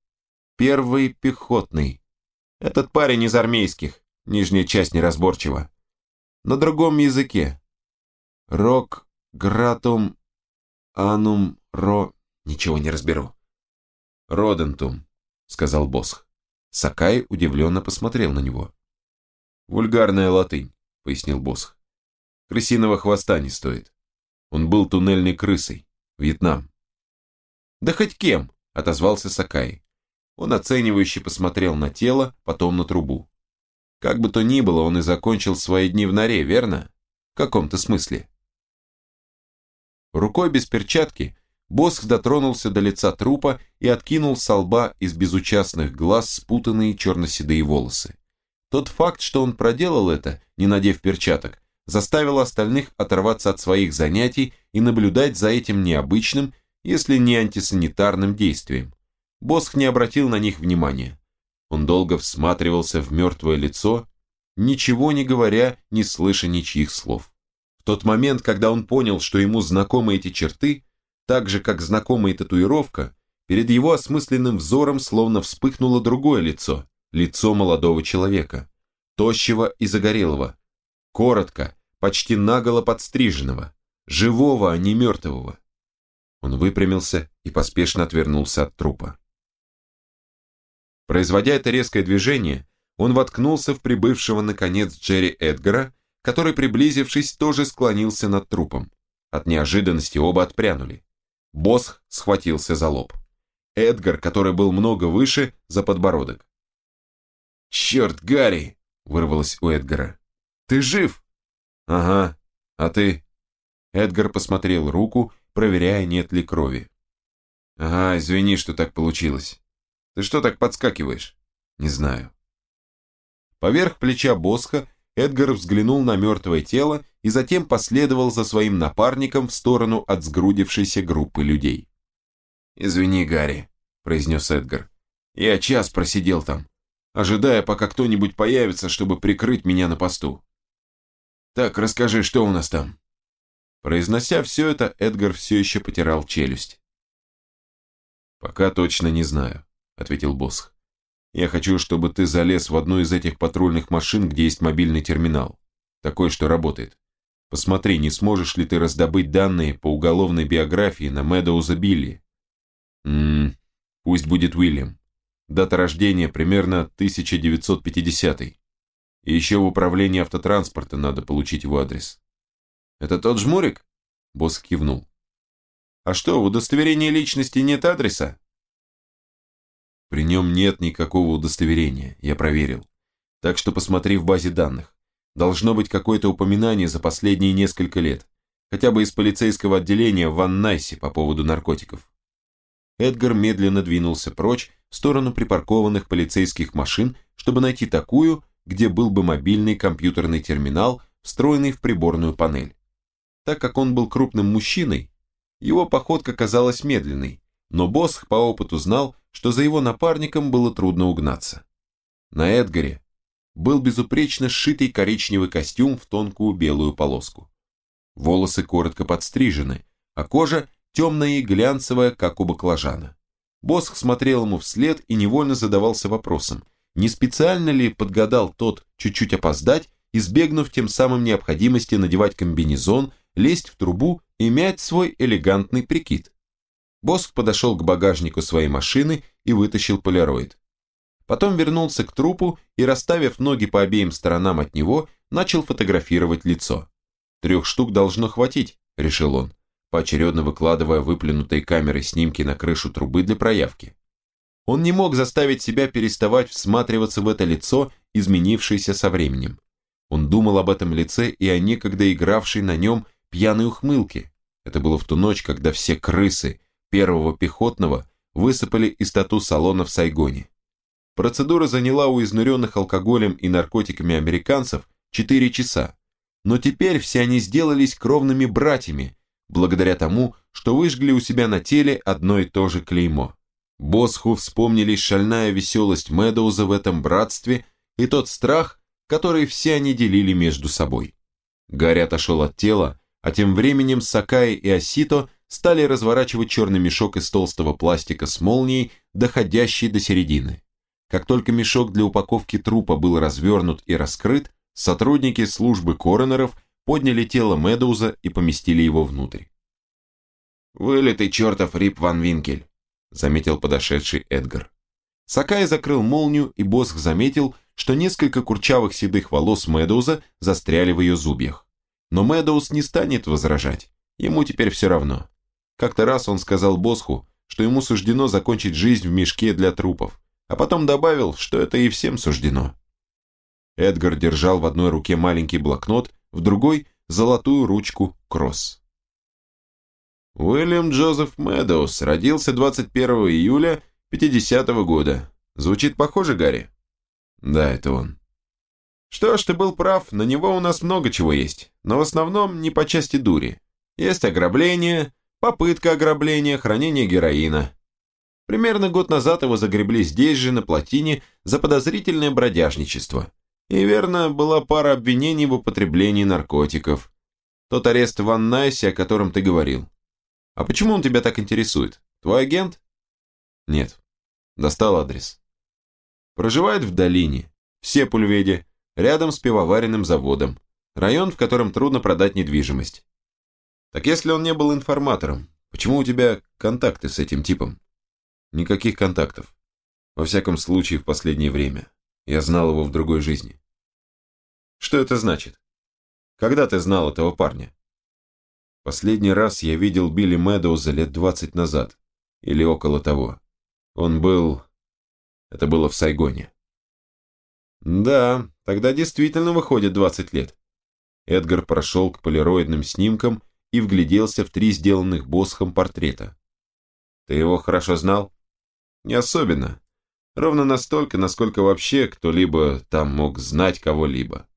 «Первый пехотный». Этот парень из армейских, нижняя часть неразборчива. На другом языке. Рок, гратум, анум, ро... Ничего не разберу. Родентум, сказал Босх. Сакай удивленно посмотрел на него. Вульгарная латынь, пояснил Босх. Крысиного хвоста не стоит. Он был туннельной крысой. Вьетнам. «Да хоть кем!» – отозвался Сакай. Он оценивающе посмотрел на тело, потом на трубу. Как бы то ни было, он и закончил свои дни в норе, верно? В каком-то смысле. Рукой без перчатки Босх дотронулся до лица трупа и откинул с лба из безучастных глаз спутанные черно-седые волосы. Тот факт, что он проделал это, не надев перчаток, заставил остальных оторваться от своих занятий и наблюдать за этим необычным, если не антисанитарным действием. Босх не обратил на них внимания. Он долго всматривался в мертвое лицо, ничего не говоря, не слыша ничьих слов. В тот момент, когда он понял, что ему знакомы эти черты, так же, как знакома и татуировка, перед его осмысленным взором словно вспыхнуло другое лицо, лицо молодого человека, тощего и загорелого, коротко, почти наголо подстриженного, живого, а не мертвого. Он выпрямился и поспешно отвернулся от трупа. Производя это резкое движение, он воткнулся в прибывшего наконец Джерри Эдгара, который, приблизившись, тоже склонился над трупом. От неожиданности оба отпрянули. Босх схватился за лоб. Эдгар, который был много выше, за подбородок. «Черт, Гарри!» – вырвалось у Эдгара. Ты жив?» «Ага. А ты?» Эдгар посмотрел руку, проверяя, нет ли крови. «Ага, извини, что так получилось. Ты что так подскакиваешь?» «Не знаю». Поверх плеча Босха Эдгар взглянул на мертвое тело и затем последовал за своим напарником в сторону от сгрудившейся группы людей. «Извини, Гарри», – произнес Эдгар. «Я час просидел там. ожидая, пока кто-нибудь появится, чтобы прикрыть меня на посту. Так, расскажи, что у нас там?» Произнося все это, Эдгар все еще потирал челюсть. «Пока точно не знаю», — ответил Босх. «Я хочу, чтобы ты залез в одну из этих патрульных машин, где есть мобильный терминал. Такой, что работает. Посмотри, не сможешь ли ты раздобыть данные по уголовной биографии на Мэдоуза Билли. Ммм, пусть будет Уильям. Дата рождения примерно 1950 -й. И еще в управлении автотранспорта надо получить его адрес. Это тот жмурик? Босс кивнул. А что, в удостоверении личности нет адреса? При нем нет никакого удостоверения, я проверил. Так что посмотри в базе данных. Должно быть какое-то упоминание за последние несколько лет. Хотя бы из полицейского отделения в Ван Найсе по поводу наркотиков. Эдгар медленно двинулся прочь в сторону припаркованных полицейских машин, чтобы найти такую, где был бы мобильный компьютерный терминал, встроенный в приборную панель. Так как он был крупным мужчиной, его походка казалась медленной, но Босх по опыту знал, что за его напарником было трудно угнаться. На Эдгаре был безупречно сшитый коричневый костюм в тонкую белую полоску. Волосы коротко подстрижены, а кожа темная и глянцевая, как у баклажана. Босх смотрел ему вслед и невольно задавался вопросом, не специально ли подгадал тот чуть-чуть опоздать, избегнув тем самым необходимости надевать комбинезон, лезть в трубу и мять свой элегантный прикид. Босх подошел к багажнику своей машины и вытащил полироид. Потом вернулся к трупу и, расставив ноги по обеим сторонам от него, начал фотографировать лицо. «Трех штук должно хватить», – решил он, поочередно выкладывая выплюнутой камерой снимки на крышу трубы для проявки. Он не мог заставить себя переставать всматриваться в это лицо, изменившееся со временем. Он думал об этом лице и о некогда игравшей на нем пьяной ухмылке. Это было в ту ночь, когда все крысы первого пехотного высыпали из тату-салона в Сайгоне. Процедура заняла у изнуренных алкоголем и наркотиками американцев 4 часа, но теперь все они сделались кровными братьями, благодаря тому, что выжгли у себя на теле одно и то же клеймо. Босху вспомнились шальная веселость Мэдоуза в этом братстве и тот страх, который все они делили между собой. Гарри отошел от тела, а тем временем Сакаи и Осито стали разворачивать черный мешок из толстого пластика с молнией, доходящей до середины. Как только мешок для упаковки трупа был развернут и раскрыт, сотрудники службы коронеров подняли тело Медоуза и поместили его внутрь. «Вылитый чертов Рип Ван Винкель», заметил подошедший Эдгар. Сакай закрыл молнию, и Босх заметил, что несколько курчавых седых волос Мэдоуза застряли в ее зубьях. Но Мэдоуз не станет возражать, ему теперь все равно. Как-то раз он сказал Босху, что ему суждено закончить жизнь в мешке для трупов, а потом добавил, что это и всем суждено. Эдгар держал в одной руке маленький блокнот, в другой – золотую ручку Кросс. Уильям Джозеф Мэдоуз родился 21 июля 50 -го года. Звучит похоже, Гарри? Да, это он. Что ж, ты был прав, на него у нас много чего есть, но в основном не по части дури. Есть ограбление, попытка ограбления, хранение героина. Примерно год назад его загребли здесь же, на плотине, за подозрительное бродяжничество. И верно, была пара обвинений в употреблении наркотиков. Тот арест в Ван Найсе, о котором ты говорил. А почему он тебя так интересует? Твой агент? Нет. Достал адрес. Проживает в долине, в Сепульведе, рядом с пивоваренным заводом. Район, в котором трудно продать недвижимость. Так если он не был информатором, почему у тебя контакты с этим типом? Никаких контактов. Во всяком случае, в последнее время. Я знал его в другой жизни. Что это значит? Когда ты знал этого парня? Последний раз я видел Билли Мэдоуза лет двадцать назад. Или около того. Он был... Это было в Сайгоне. Да, тогда действительно выходит двадцать лет. Эдгар прошел к полироидным снимкам и вгляделся в три сделанных Босхом портрета. Ты его хорошо знал? Не особенно. Ровно настолько, насколько вообще кто-либо там мог знать кого-либо.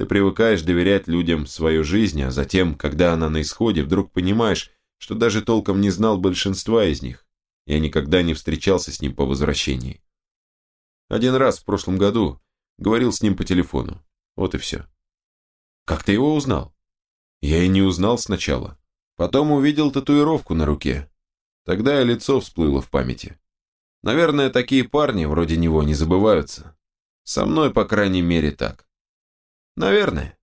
Ты привыкаешь доверять людям свою жизнь, а затем, когда она на исходе, вдруг понимаешь, что даже толком не знал большинства из них. Я никогда не встречался с ним по возвращении. Один раз в прошлом году говорил с ним по телефону. Вот и все. Как ты его узнал? Я и не узнал сначала. Потом увидел татуировку на руке. Тогда и лицо всплыло в памяти. Наверное, такие парни вроде него не забываются. Со мной, по крайней мере, так. Наверное.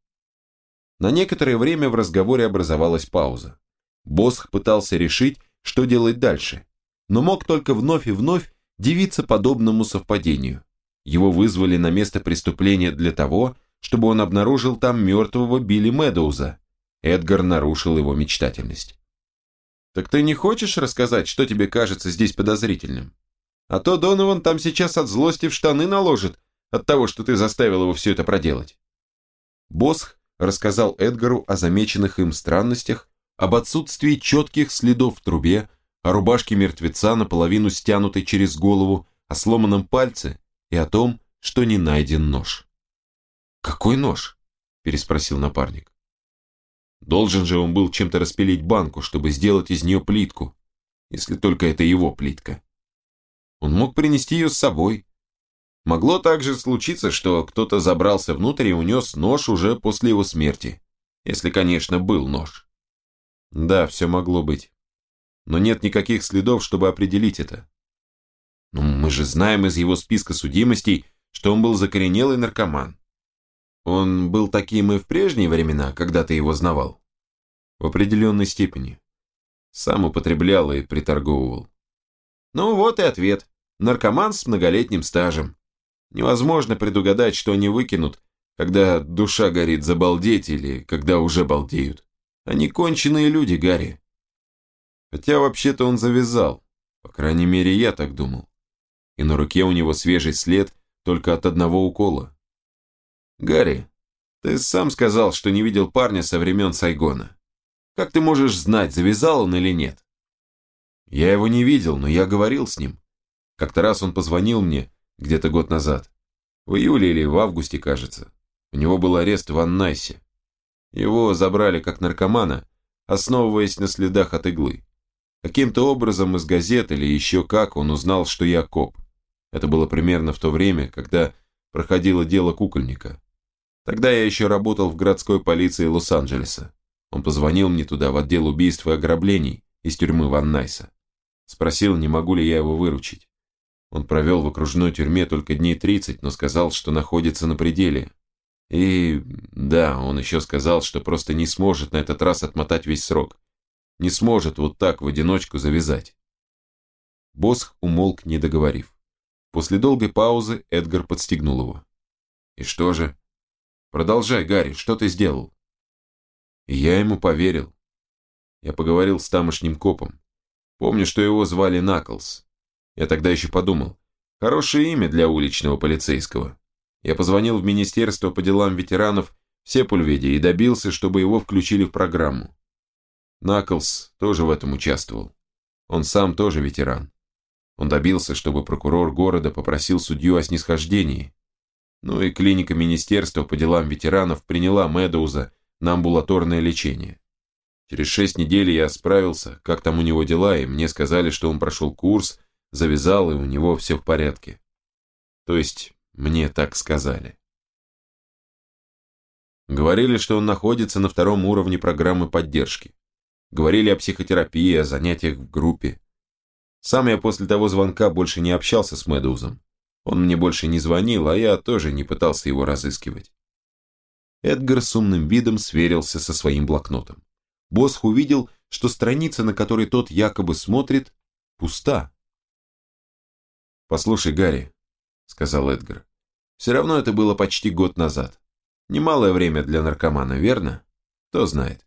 На некоторое время в разговоре образовалась пауза. Босх пытался решить, что делать дальше, но мог только вновь и вновь дивиться подобному совпадению. Его вызвали на место преступления для того, чтобы он обнаружил там мертвого Билли Медоуза, Эдгар нарушил его мечтательность. «Так ты не хочешь рассказать, что тебе кажется здесь подозрительным? А то Донован там сейчас от злости в штаны наложит от того, что ты заставил его все это проделать». Босх рассказал Эдгару о замеченных им странностях, об отсутствии четких следов в трубе, о рубашке мертвеца, наполовину стянутой через голову, о сломанном пальце и о том, что не найден нож. «Какой нож?» – переспросил напарник. Должен же он был чем-то распилить банку, чтобы сделать из нее плитку, если только это его плитка. Он мог принести ее с собой. Могло также случиться, что кто-то забрался внутрь и унес нож уже после его смерти, если, конечно, был нож. Да, все могло быть. Но нет никаких следов, чтобы определить это. Но мы же знаем из его списка судимостей, что он был закоренелый наркоман. Он был таким и в прежние времена, когда ты его знавал? В определенной степени. Сам употреблял и приторговывал. Ну вот и ответ. Наркоман с многолетним стажем. Невозможно предугадать, что они выкинут, когда душа горит забалдеть или когда уже балдеют. Они конченые люди, Гарри. Хотя вообще-то он завязал. По крайней мере, я так думал. И на руке у него свежий след только от одного укола. Гарри, ты сам сказал, что не видел парня со времен Сайгона. Как ты можешь знать, завязал он или нет? Я его не видел, но я говорил с ним. Как-то раз он позвонил мне, где-то год назад. В июле или в августе, кажется. У него был арест в Аннайсе. Его забрали как наркомана, основываясь на следах от иглы. Каким-то образом из газет или еще как он узнал, что я коп. Это было примерно в то время, когда проходило дело кукольника. Тогда я еще работал в городской полиции Лос-Анджелеса. Он позвонил мне туда, в отдел убийств и ограблений из тюрьмы Ван Найса. Спросил, не могу ли я его выручить. Он провел в окружной тюрьме только дней 30, но сказал, что находится на пределе. И да, он еще сказал, что просто не сможет на этот раз отмотать весь срок. Не сможет вот так в одиночку завязать. Босх умолк, не договорив. После долгой паузы Эдгар подстегнул его. «И что же?» Продолжай, Гарри, что ты сделал? И я ему поверил. Я поговорил с тамошним копом. Помню, что его звали Наклс. Я тогда еще подумал, хорошее имя для уличного полицейского. Я позвонил в Министерство по делам ветеранов в Сепульведе и добился, чтобы его включили в программу. Наклс тоже в этом участвовал. Он сам тоже ветеран. Он добился, чтобы прокурор города попросил судью о снисхождении, ну и клиника Министерства по делам ветеранов приняла Медоуза на амбулаторное лечение. Через шесть недель я справился, как там у него дела, и мне сказали, что он прошел курс, завязал, и у него все в порядке. То есть, мне так сказали. Говорили, что он находится на втором уровне программы поддержки. Говорили о психотерапии, о занятиях в группе. Сам я после того звонка больше не общался с Медоузом. Он мне больше не звонил, а я тоже не пытался его разыскивать. Эдгар с умным видом сверился со своим блокнотом. Босх увидел, что страница, на которой тот якобы смотрит, пуста. «Послушай, Гарри», — сказал Эдгар, — «все равно это было почти год назад. Немалое время для наркомана, верно? Кто знает.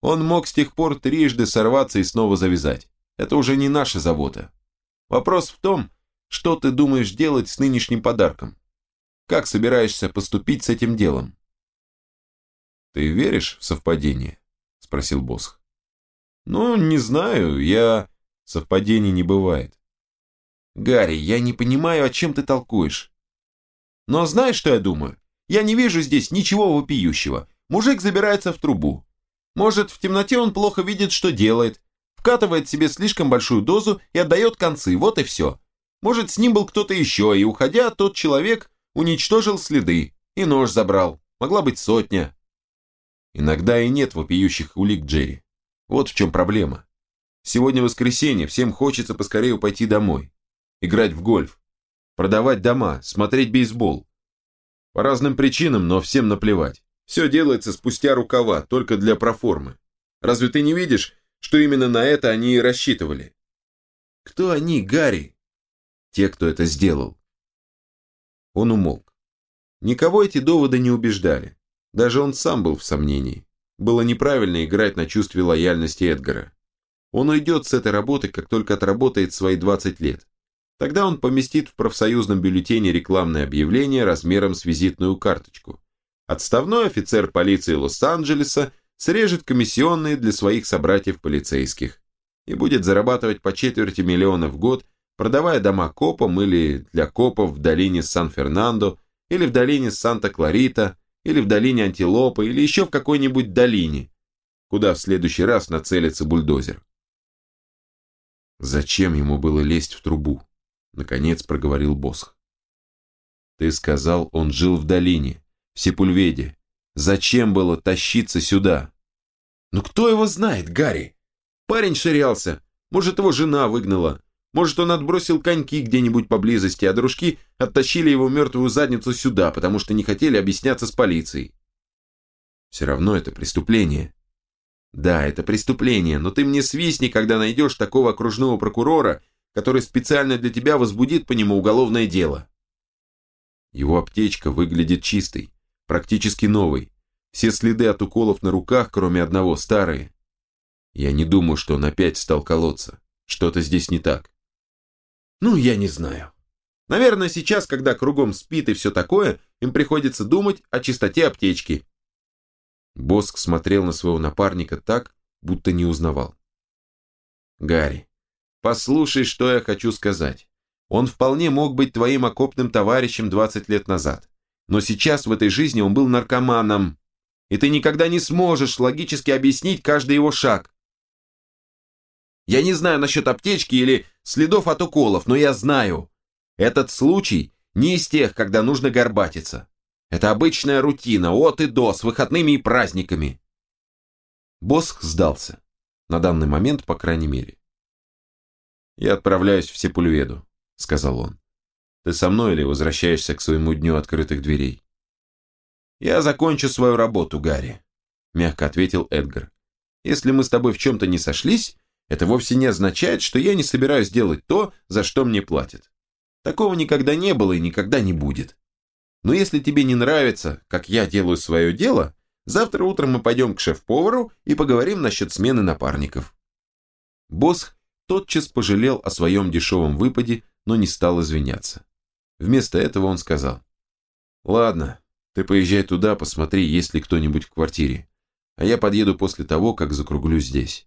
Он мог с тех пор трижды сорваться и снова завязать. Это уже не наша забота. Вопрос в том, что ты думаешь делать с нынешним подарком? Как собираешься поступить с этим делом? Ты веришь в совпадение? Спросил Босх. Ну, не знаю, я... Совпадений не бывает. Гарри, я не понимаю, о чем ты толкуешь. Но знаешь, что я думаю? Я не вижу здесь ничего вопиющего. Мужик забирается в трубу. Может, в темноте он плохо видит, что делает, вкатывает себе слишком большую дозу и отдает концы, вот и все. Может, с ним был кто-то еще, и, уходя, тот человек уничтожил следы и нож забрал. Могла быть сотня. Иногда и нет вопиющих улик Джерри. Вот в чем проблема. Сегодня воскресенье, всем хочется поскорее пойти домой. Играть в гольф. Продавать дома, смотреть бейсбол. По разным причинам, но всем наплевать. Все делается спустя рукава, только для проформы. Разве ты не видишь, что именно на это они и рассчитывали? Кто они, Гарри? Те, кто это сделал. Он умолк. Никого эти доводы не убеждали. Даже он сам был в сомнении. Было неправильно играть на чувстве лояльности Эдгара. Он уйдет с этой работы, как только отработает свои 20 лет. Тогда он поместит в профсоюзном бюллетене рекламное объявление размером с визитную карточку. Отставной офицер полиции Лос-Анджелеса срежет комиссионные для своих собратьев полицейских и будет зарабатывать по четверти миллиона в год, продавая дома копам или для копов в долине Сан-Фернандо, или в долине Санта-Кларита, или в долине Антилопы, или еще в какой-нибудь долине, куда в следующий раз нацелится бульдозер. Зачем ему было лезть в трубу? Наконец проговорил Босх. Ты сказал, он жил в долине, в Сепульведе. Зачем было тащиться сюда? Ну кто его знает, Гарри? Парень ширялся, может его жена выгнала, может, он отбросил коньки где-нибудь поблизости, а дружки оттащили его мертвую задницу сюда, потому что не хотели объясняться с полицией. Все равно это преступление. Да, это преступление, но ты мне свистни, когда найдешь такого окружного прокурора, который специально для тебя возбудит по нему уголовное дело. Его аптечка выглядит чистой, практически новой. Все следы от уколов на руках, кроме одного, старые. Я не думаю, что он опять стал колоться. Что-то здесь не так. Ну, я не знаю. Наверное, сейчас, когда кругом спит и все такое, им приходится думать о чистоте аптечки. Боск смотрел на своего напарника так, будто не узнавал. Гарри, послушай, что я хочу сказать. Он вполне мог быть твоим окопным товарищем 20 лет назад. Но сейчас в этой жизни он был наркоманом. И ты никогда не сможешь логически объяснить каждый его шаг. Я не знаю насчет аптечки или следов от уколов, но я знаю. Этот случай не из тех, когда нужно горбатиться. Это обычная рутина, от и до, с выходными и праздниками. Босх сдался. На данный момент, по крайней мере. «Я отправляюсь в Сепульведу», — сказал он. «Ты со мной или возвращаешься к своему дню открытых дверей?» «Я закончу свою работу, Гарри», — мягко ответил Эдгар. «Если мы с тобой в чем-то не сошлись, это вовсе не означает, что я не собираюсь делать то, за что мне платят. Такого никогда не было и никогда не будет. Но если тебе не нравится, как я делаю свое дело, завтра утром мы пойдем к шеф-повару и поговорим насчет смены напарников. Босх тотчас пожалел о своем дешевом выпаде, но не стал извиняться. Вместо этого он сказал, «Ладно, ты поезжай туда, посмотри, есть ли кто-нибудь в квартире, а я подъеду после того, как закруглю здесь».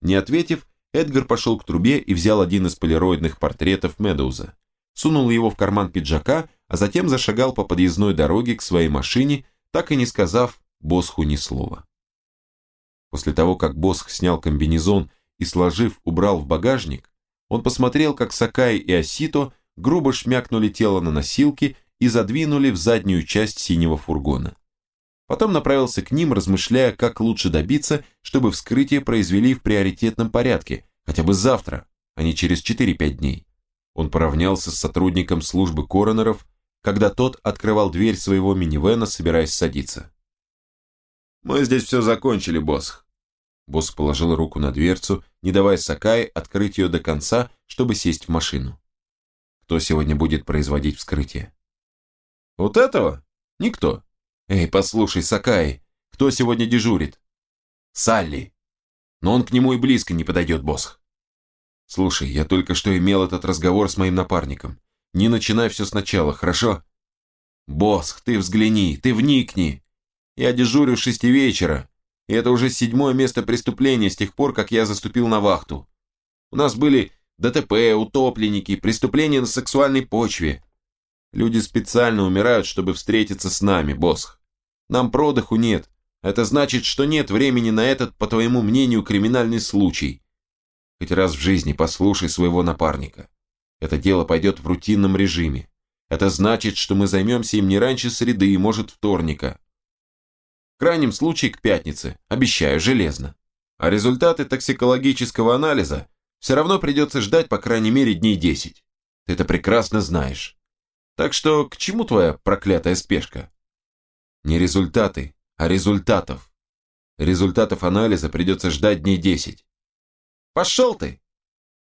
Не ответив, Эдгар пошел к трубе и взял один из полироидных портретов Медоуза, сунул его в карман пиджака, а затем зашагал по подъездной дороге к своей машине, так и не сказав Босху ни слова. После того, как Босх снял комбинезон и, сложив, убрал в багажник, он посмотрел, как Сакай и Осито грубо шмякнули тело на носилки и задвинули в заднюю часть синего фургона. Потом направился к ним, размышляя, как лучше добиться, чтобы вскрытие произвели в приоритетном порядке, хотя бы завтра, а не через 4-5 дней. Он поравнялся с сотрудником службы коронеров, когда тот открывал дверь своего минивэна, собираясь садиться. «Мы здесь все закончили, босс». Босс положил руку на дверцу, не давая Сакае открыть ее до конца, чтобы сесть в машину. Кто сегодня будет производить вскрытие? Вот этого? Никто. «Эй, послушай, Сакай, кто сегодня дежурит?» «Салли. Но он к нему и близко не подойдет, босс». «Слушай, я только что имел этот разговор с моим напарником. Не начинай все сначала, хорошо?» «Босс, ты взгляни, ты вникни. Я дежурю с шести вечера, и это уже седьмое место преступления с тех пор, как я заступил на вахту. У нас были ДТП, утопленники, преступления на сексуальной почве. Люди специально умирают, чтобы встретиться с нами, босс. Нам продыху нет. Это значит, что нет времени на этот, по твоему мнению, криминальный случай. Хоть раз в жизни послушай своего напарника. Это дело пойдет в рутинном режиме. Это значит, что мы займемся им не раньше среды может, вторника. Крайнем случае к пятнице, обещаю, железно. А результаты токсикологического анализа все равно придется ждать по крайней мере дней 10. Ты это прекрасно знаешь. Так что к чему твоя проклятая спешка? Не результаты, а результатов. Результатов анализа придется ждать дней 10. Пошел ты!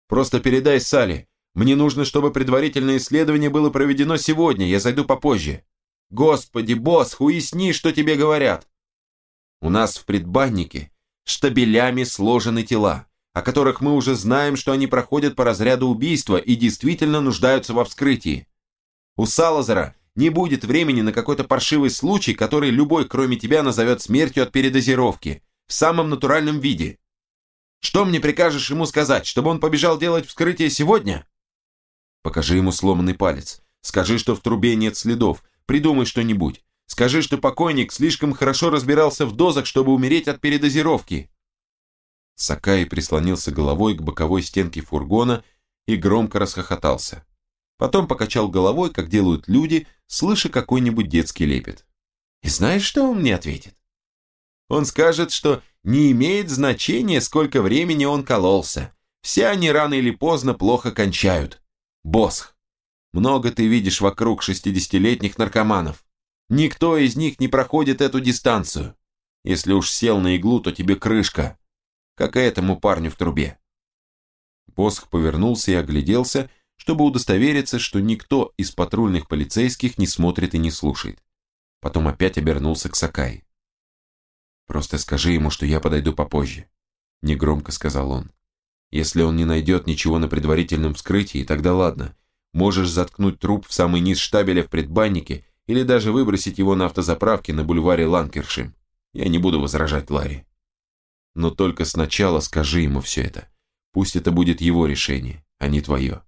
Просто передай Сале. Мне нужно, чтобы предварительное исследование было проведено сегодня, я зайду попозже. Господи, босс, уясни, что тебе говорят. У нас в предбаннике штабелями сложены тела, о которых мы уже знаем, что они проходят по разряду убийства и действительно нуждаются во вскрытии. У Салазара не будет времени на какой-то паршивый случай, который любой, кроме тебя, назовет смертью от передозировки, в самом натуральном виде. Что мне прикажешь ему сказать, чтобы он побежал делать вскрытие сегодня? Покажи ему сломанный палец. Скажи, что в трубе нет следов. Придумай что-нибудь. Скажи, что покойник слишком хорошо разбирался в дозах, чтобы умереть от передозировки. Сакай прислонился головой к боковой стенке фургона и громко расхохотался. Потом покачал головой, как делают люди, слыша какой-нибудь детский лепет. И знаешь, что он мне ответит? Он скажет, что не имеет значения, сколько времени он кололся. Все они рано или поздно плохо кончают. Босх, много ты видишь вокруг шестидесятилетних наркоманов. Никто из них не проходит эту дистанцию. Если уж сел на иглу, то тебе крышка. Как и этому парню в трубе. Босх повернулся и огляделся, чтобы удостовериться, что никто из патрульных полицейских не смотрит и не слушает. Потом опять обернулся к Сакай. «Просто скажи ему, что я подойду попозже», — негромко сказал он. «Если он не найдет ничего на предварительном вскрытии, тогда ладно. Можешь заткнуть труп в самый низ штабеля в предбаннике или даже выбросить его на автозаправке на бульваре Ланкершим. Я не буду возражать Ларри. Но только сначала скажи ему все это. Пусть это будет его решение, а не твое.